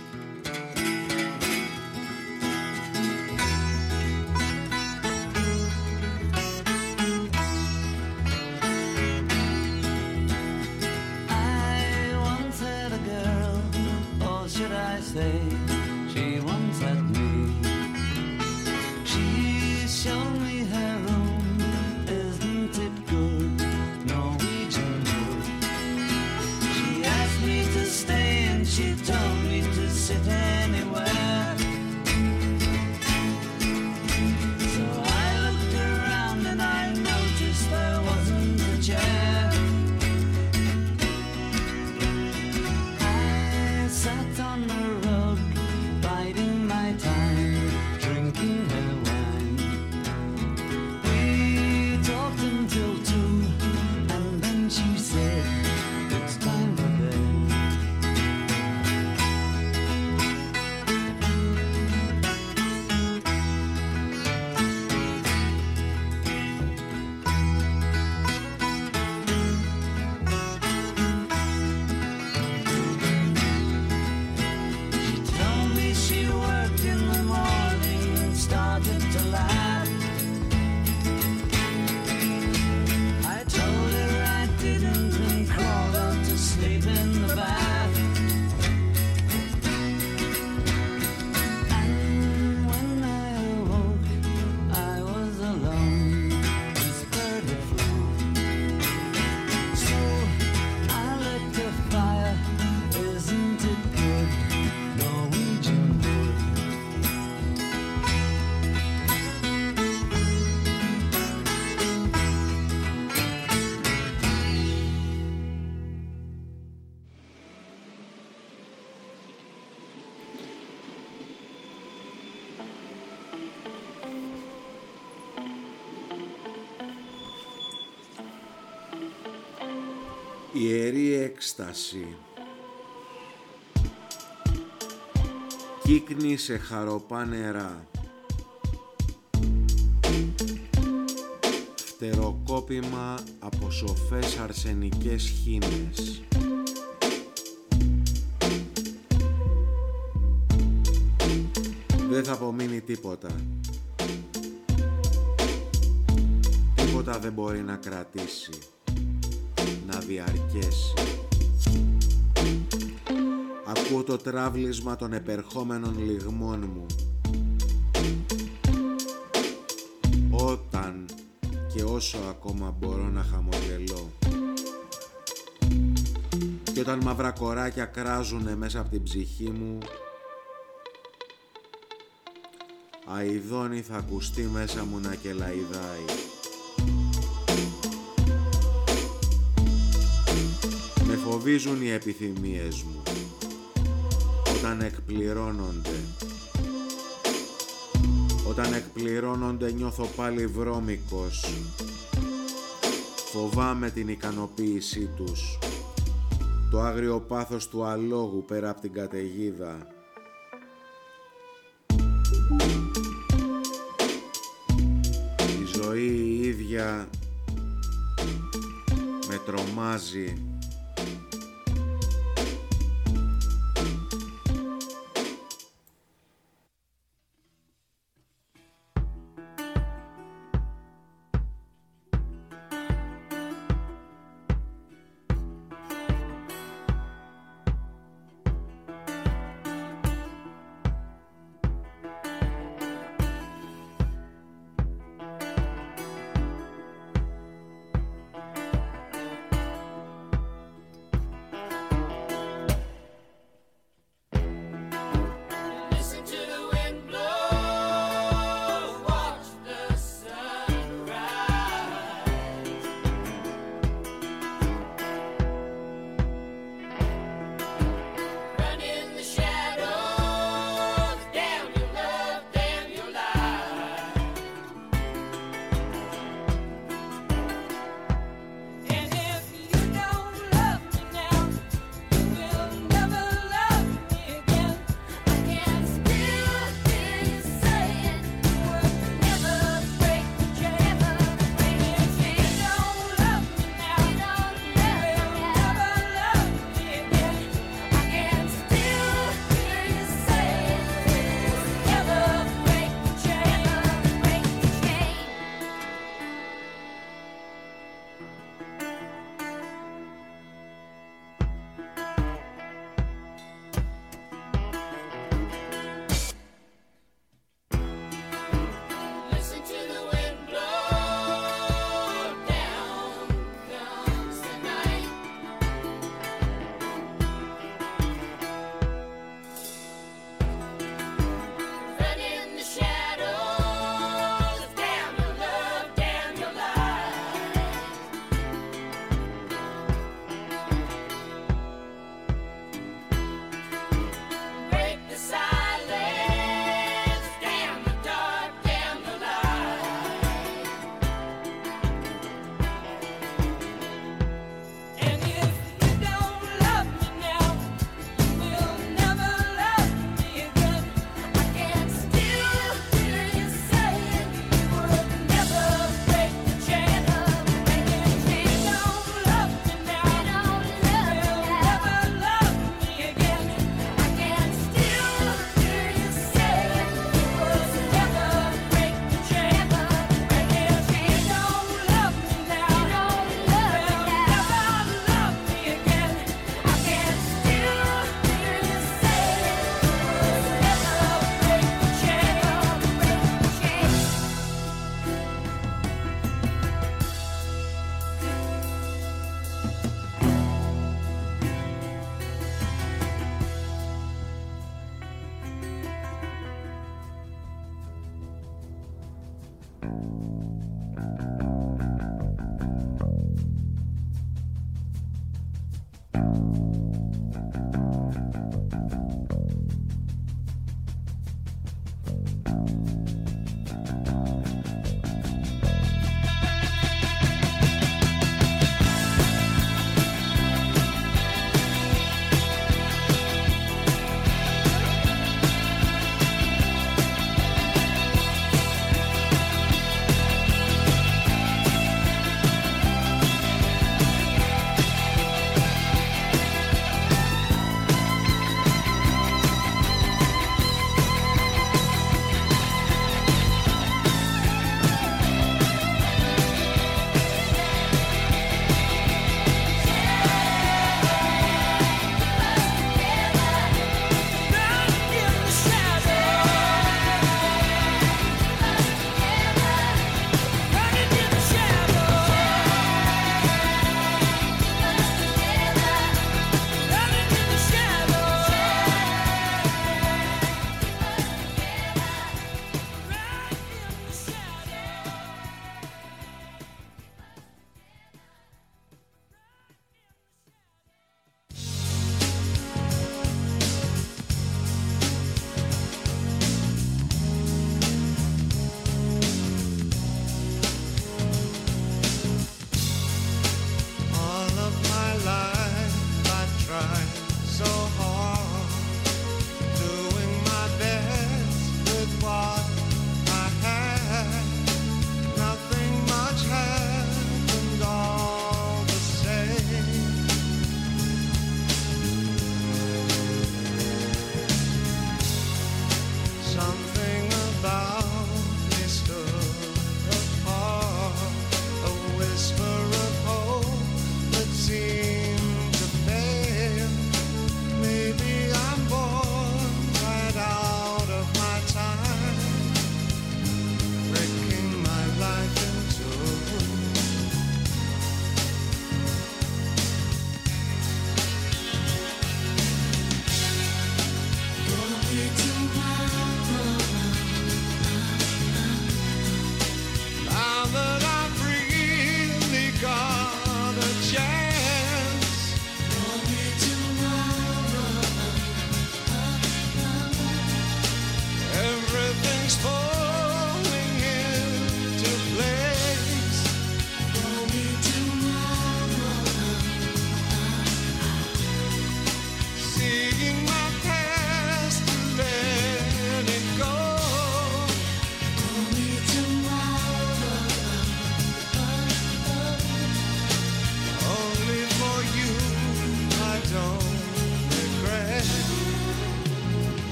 Έκσταση. Κύκνη σε χαροπά νερά. Φτεροκόπημα από σοφές αρσενικές χήνες Δεν θα απομείνει τίποτα. Τίποτα δεν μπορεί να κρατήσει να διαρκέσει. Ακούω το τράβλισμα των επερχόμενων λιγμών μου. Όταν και όσο ακόμα μπορώ να χαμογελώ. Και όταν μαύρα κοράκια κράζουνε μέσα από την ψυχή μου, αηδόνι θα ακουστεί μέσα μου να κελαϊδάει. Με φοβίζουν οι επιθυμίες μου όταν εκπληρώνονται. Όταν εκπληρώνονται νιώθω πάλι βρώμικος. Φοβάμαι την ικανοποίησή τους. Το άγριο πάθος του αλόγου πέρα από την καταιγίδα. Η ζωή η ίδια με τρομάζει.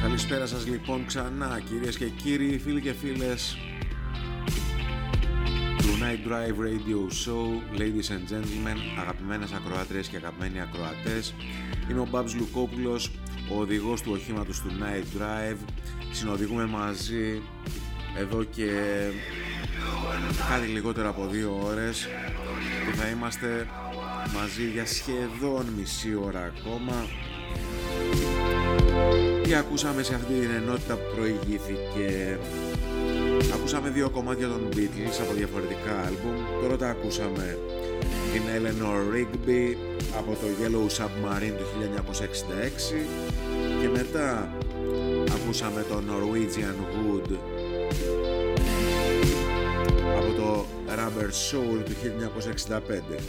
Καλησπέρα σας λοιπόν ξανά κυρίες και κύριοι, φίλοι και φίλες. του Night Drive Radio Show, ladies and gentlemen, αγαπημένες ακροάτριες και αγαπημένοι ακροατές. Είμαι ο Μπάμπς Λουκόπουλος, ο οδηγός του οχήματος του Night Drive. Συνοδηγούμε μαζί εδώ και κάτι λιγότερο από δύο ώρες και θα είμαστε μαζί για σχεδόν μισή ώρα ακόμα τι ακούσαμε σε αυτή την ενότητα που προηγήθηκε Ακούσαμε δύο κομμάτια των Beatles από διαφορετικά άλμπουμ. Πρώτα ακούσαμε την Eleanor Rigby από το Yellow Submarine του 1966 και μετά ακούσαμε το Norwegian Wood από το Rubber Soul του 1965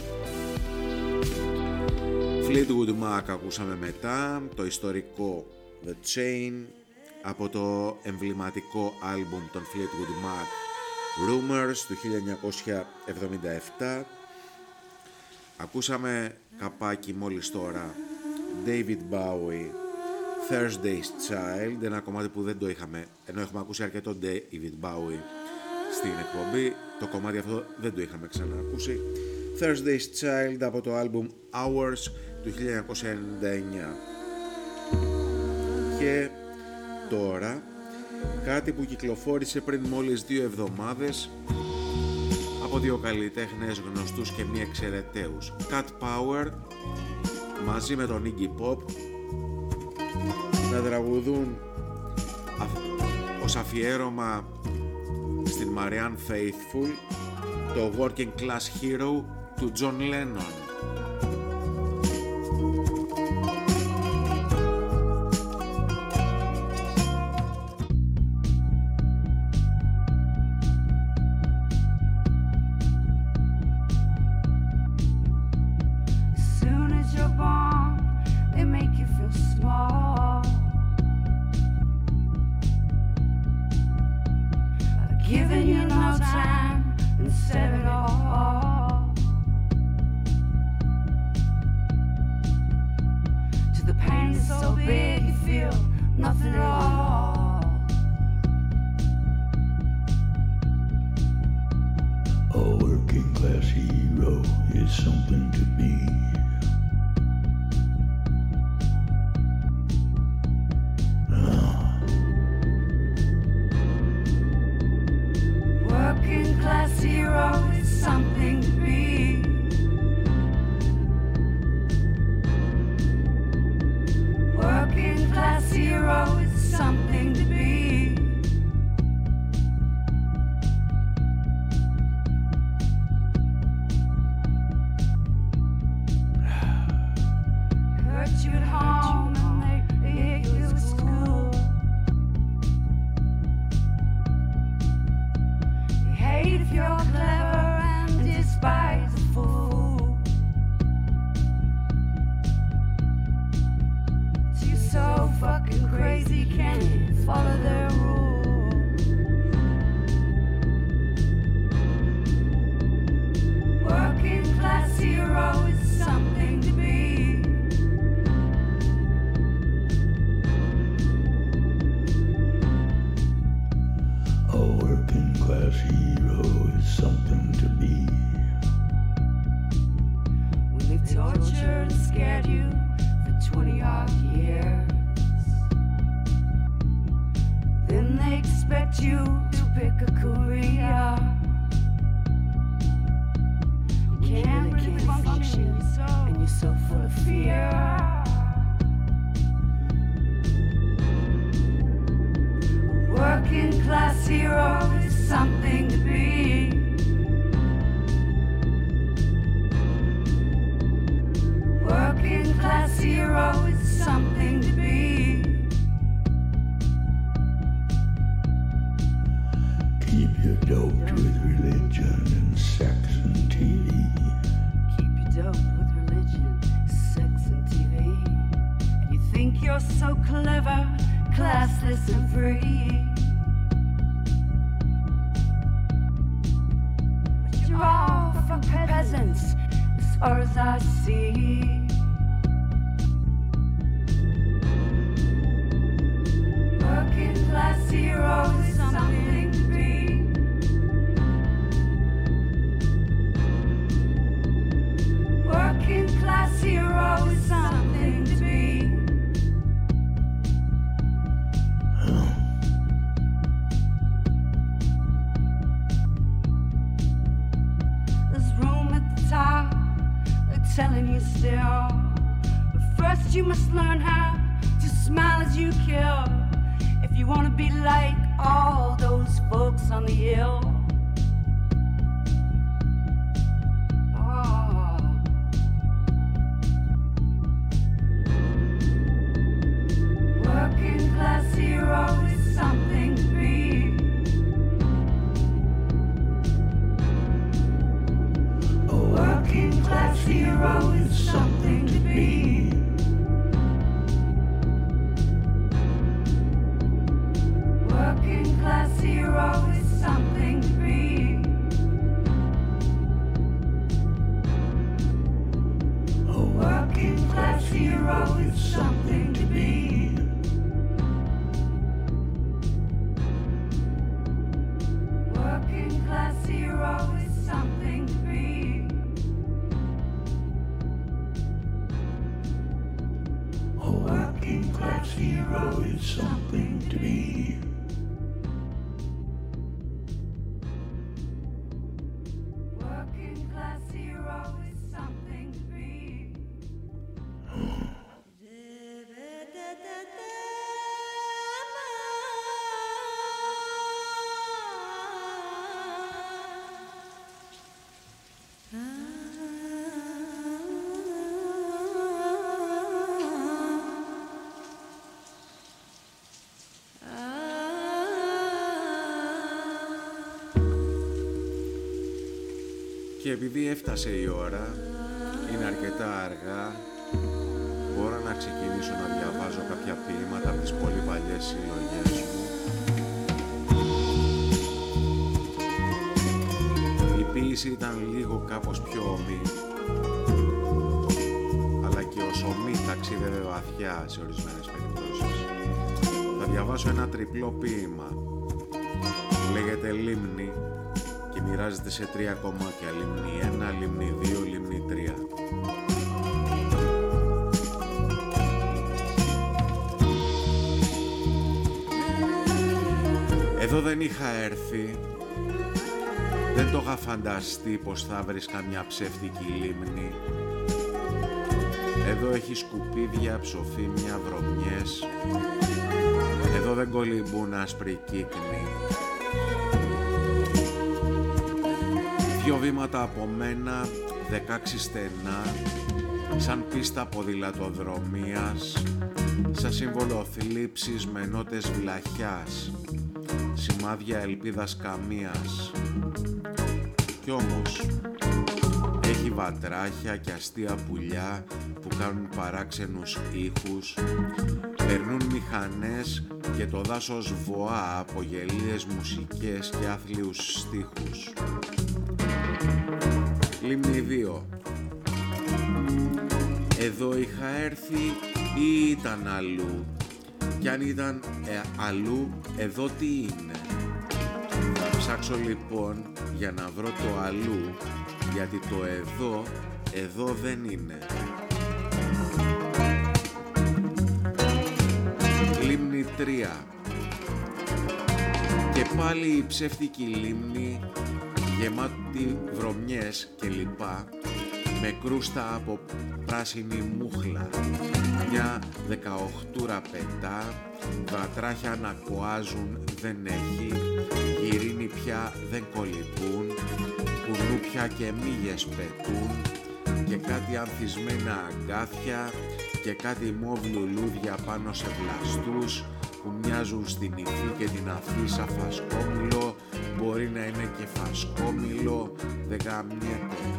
Fleetwood Mac ακούσαμε μετά, το ιστορικό The Chain από το εμβληματικό άλμπουμ των Fleetwood Mac Rumors του 1977 Ακούσαμε καπάκι μόλις τώρα. David Bowie Thursday's Child ένα κομμάτι που δεν το είχαμε ενώ έχουμε ακούσει αρκετό David Bowie στην εκπομπή. Το κομμάτι αυτό δεν το είχαμε ξαναακούσει. Thursday's Child από το άλμπουμ Hours του 1999 και τώρα κάτι που κυκλοφόρησε πριν μόλις δύο εβδομάδες από δύο καλλιτέχνες γνωστούς και μη εξαιρεταίους. Cat Power μαζί με τον Iggy Pop να τραγουδούν ως αφιέρωμα στην Marianne Faithful το Working Class Hero του John Lennon. Και επειδή έφτασε η ώρα, είναι αρκετά αργά, μπορώ να ξεκινήσω να διαβάζω κάποια ποίηματα από τις πολύ παλιές συλλογές μου. Η ποίηση ήταν λίγο κάπως πιο ομή, αλλά και ο σωμή ταξίδευε βαθιά σε ορισμένες περιπτώσεις. Θα διαβάσω ένα τριπλό ποίημα. Λέγεται «Λίμνη» και μοιράζεται σε τρία κομμάτια. Λίμνη 1, λίμνη 2, λίμνη 3. Εδώ δεν είχα έρθει, δεν το είχα φανταστεί πως θα βρεις καμιά ψεύτικη λίμνη. Εδώ έχει σκουπίδια, ψοφίμια, βρωμιές. Εδώ δεν κολυμπούν άσπροι κύκνοι. Δύο βήματα από μένα, δεκάξι στενά, σαν πίστα ποδηλατοδρομίας, σαν σύμβολο θλίψης με νότες βλαχιάς, σημάδια ελπίδας καμίας. Κι όμως, έχει βατράχια και αστεία πουλιά που κάνουν παράξενους ήχους, περνούν μηχανές και το δάσος βοά από γελίες μουσικές και άθλιους στίχους. Λίμνη 2 Εδώ είχα έρθει ή ήταν αλλού. Κι αν ήταν ε, αλλού, εδώ τι είναι; Θα ψάξω λοιπόν για να βρω το αλλού Γιατί το εδώ, εδώ δεν είναι. Λίμνη 3 Και πάλι η ψεύτικη λίμνη γεμάτη βρωμιές και λοιπά με κρούστα από πράσινη μούχλα μια δεκαοχτούρα πετά βατράχια να κοάζουν δεν έχει γυρίνοι πια δεν κολυμπούν κουνούπια και μύγες πετούν και κάτι ανθισμένα αγκάθια και κάτι μόβ λουλούδια πάνω σε βλαστούς που μοιάζουν στην υφή και την αφή σαν φασκόμηλο μπορεί να είναι και φασκόμηλο δεν γαμιέται.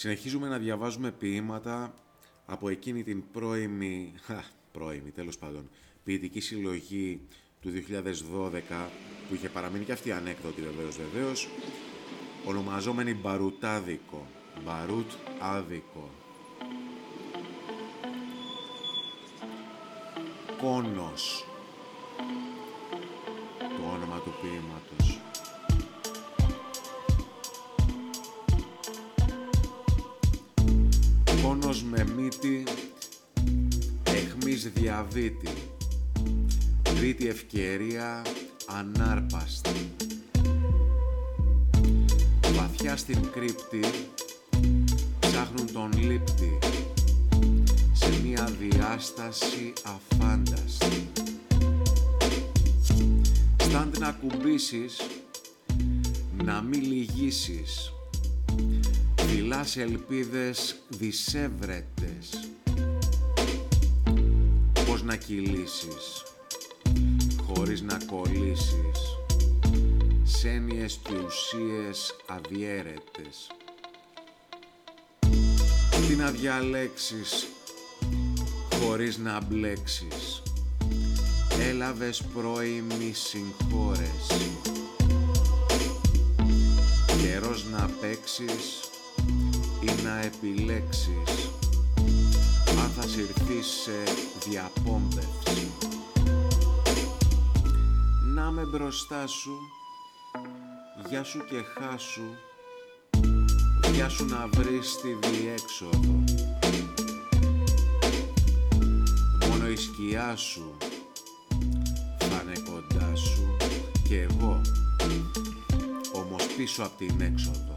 Συνεχίζουμε να διαβάζουμε ποίηματα από εκείνη την πρώιμη, α, πρώιμη τέλος πάντων, ποιητική συλλογή του 2012 που είχε παραμείνει και αυτή η ανέκδοτη βεβαίως βεβαίως ονομαζόμενη Μπαρουτάδικο, Μπαρούτ Άδικο. Κόνος, Τρίτη. Ευκαιρία ανάρπαστη. Βαθιά στην κρύπτη ψάχνουν τον λήπτη σε μια διάσταση αφάνταστη. Στάντ να κουμπίσεις, να μην λυγίσεις. Φυλάς ελπίδες δισεύρετες χωρίς να κυλήσεις χωρίς να κολλήσεις σένιες και ουσίες αδιέρετες τι να διαλέξεις χωρίς να μπλέξεις. Έλαβες πρώιμη συγχώρεση καιρός να παίξεις ή να επιλέξεις θα συρθείς σε διαπόμπευση. Να με μπροστά σου, γεια σου και χάσου, γεια σου να βρεις τη διέξοδο. Μόνο η σκιά σου θα είναι κοντά σου και εγώ, όμως πίσω απ' την έξοδο.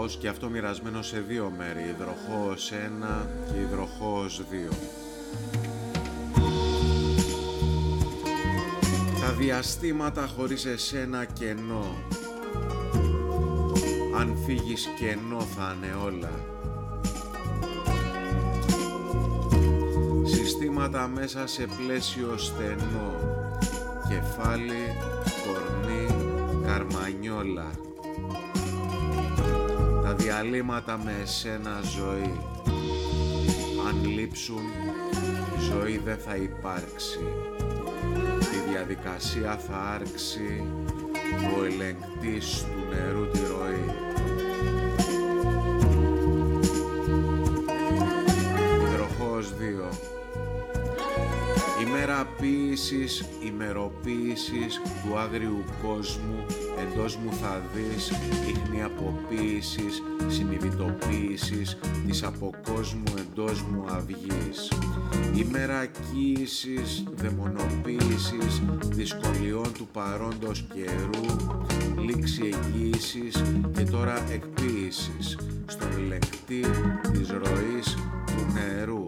Υδροχώος και αυτό μοιρασμένο σε δύο μέρη. Υδροχώος 1 και υδροχώος 2. Τα διαστήματα χωρίς εσένα κενό. Αν φύγεις κενό θα είναι όλα. Αισθήματα μέσα σε πλαίσιο στενό Κεφάλι, κορμί, καρμανιόλα Τα διαλύματα με εσένα ζωή. Αν λείψουν, η ζωή δεν θα υπάρξει. Τη διαδικασία θα άρξει. Ο ελεγκτής του νερού τη ροή. Υδροχός 2 Ημέρα ποίησης, ημεροποίησης του άγριου κόσμου εντός μου θα δεις ίχνη αποποίησης, συνειδητοποίησης της αποκόσμου εντός μου αυγής. Ημέρα κοίησης, δαιμονοποίησης, δυσκολιών του παρόντος καιρού, λήξη εγγύησης και τώρα εκποίησης στον ελεγκτή της ροής του νερού.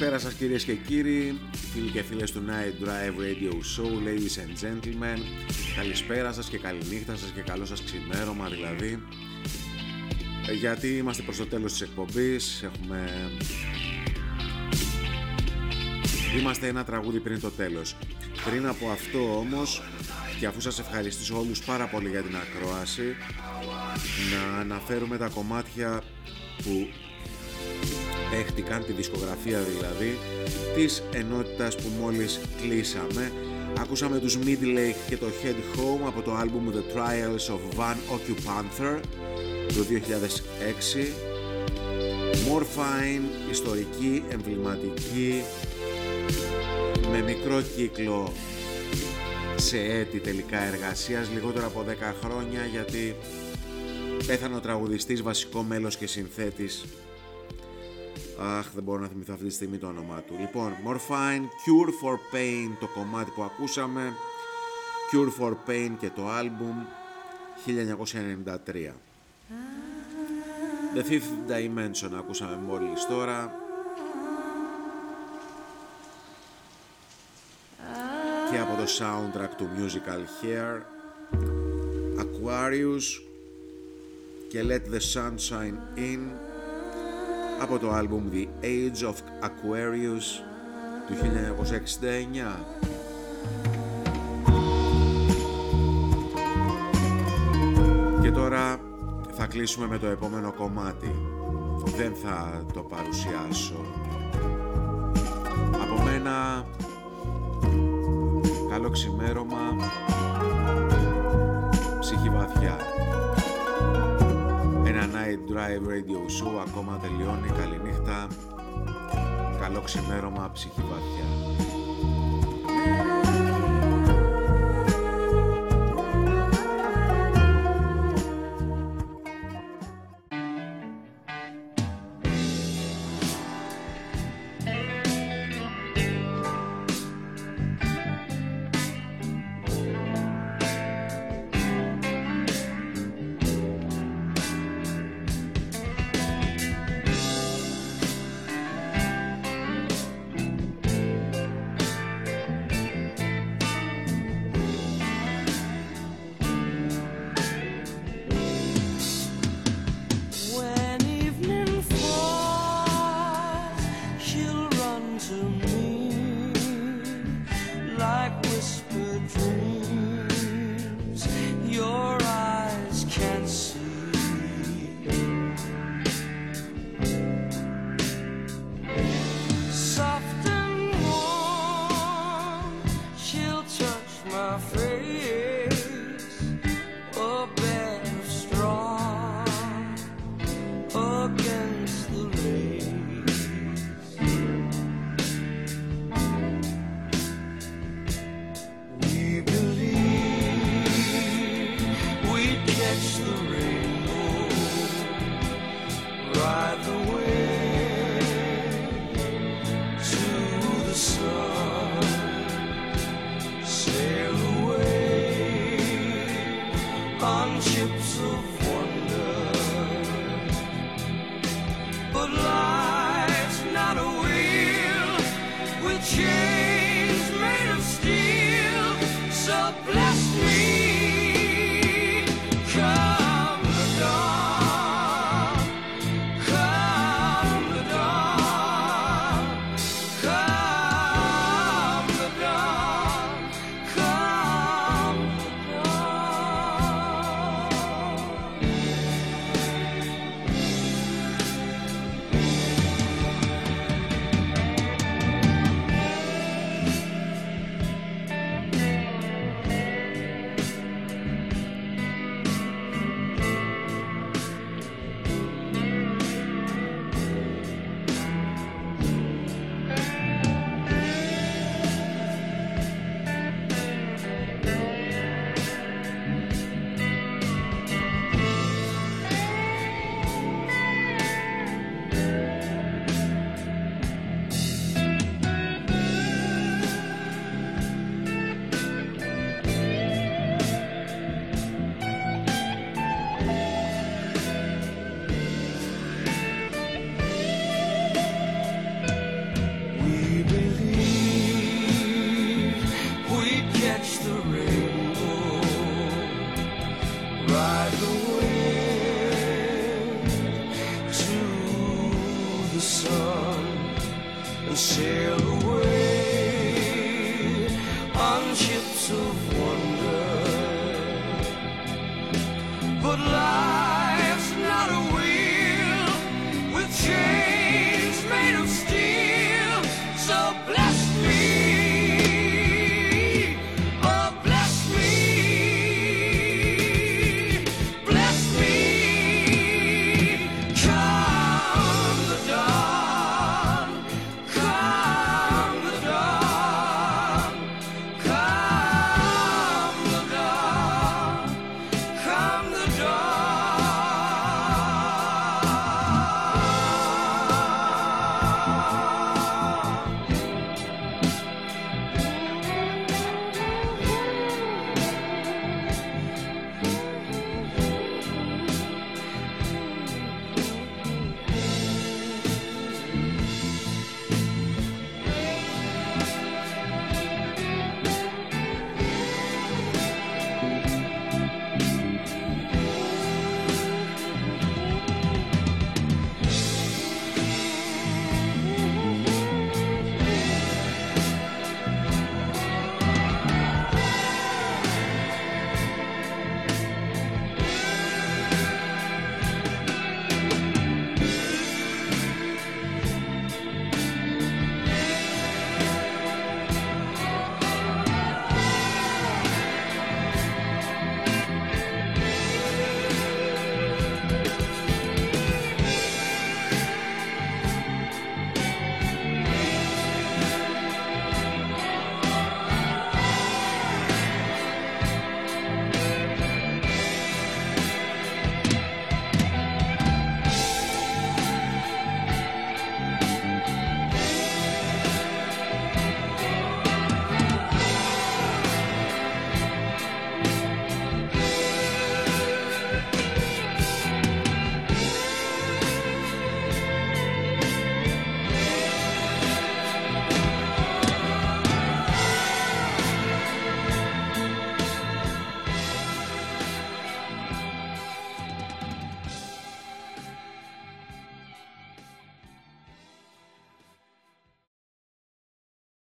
Καλησπέρα σας κυρίες και κύριοι, φίλοι και φίλες του Night Drive Radio Show, ladies and gentlemen. Καλησπέρα σας και καληνύχτα σας και καλό σας ξημέρωμα δηλαδή. Ε, Γιατί είμαστε προς το τέλος της εκπομπής, έχουμε... Είμαστε ένα τραγούδι πριν το τέλος. Πριν από αυτό όμως, και αφού σας ευχαριστήσω όλους πάρα πολύ για την ακρόαση, να αναφέρουμε τα κομμάτια που παίχτηκαν, τη δισκογραφία δηλαδή, της ενότητας που μόλις κλείσαμε. Ακούσαμε τους Midlake και το Head Home από το άλμπουμ The Trials of Van Occupanther το 2006. Morphine, ιστορική, εμβληματική, με μικρό κύκλο σε έτη τελικά εργασίας, λιγότερο από 10 χρόνια γιατί πέθανε ο τραγουδιστής, βασικό μέλος και συνθέτης Αχ, δεν μπορώ να θυμηθώ αυτή τη στιγμή το όνομά του. Λοιπόν, Morphine, Cure for Pain, το κομμάτι που ακούσαμε. Cure for Pain και το άλμπουμ 1993. The Fifth Dimension ακούσαμε μόλις τώρα. Και από το soundtrack του musical Hair. Aquarius και Let the Sunshine In από το άλμπουμ The Age of Aquarius του 1969. Και τώρα θα κλείσουμε με το επόμενο κομμάτι. Δεν θα το παρουσιάσω. Από μένα καλό ξημέρωμα ψυχή βαθιά. Ένα Night Drive Radio Show ακόμα τελειώνει. Καληνύχτα. Καλό ξημέρωμα ψυχή βαθιά.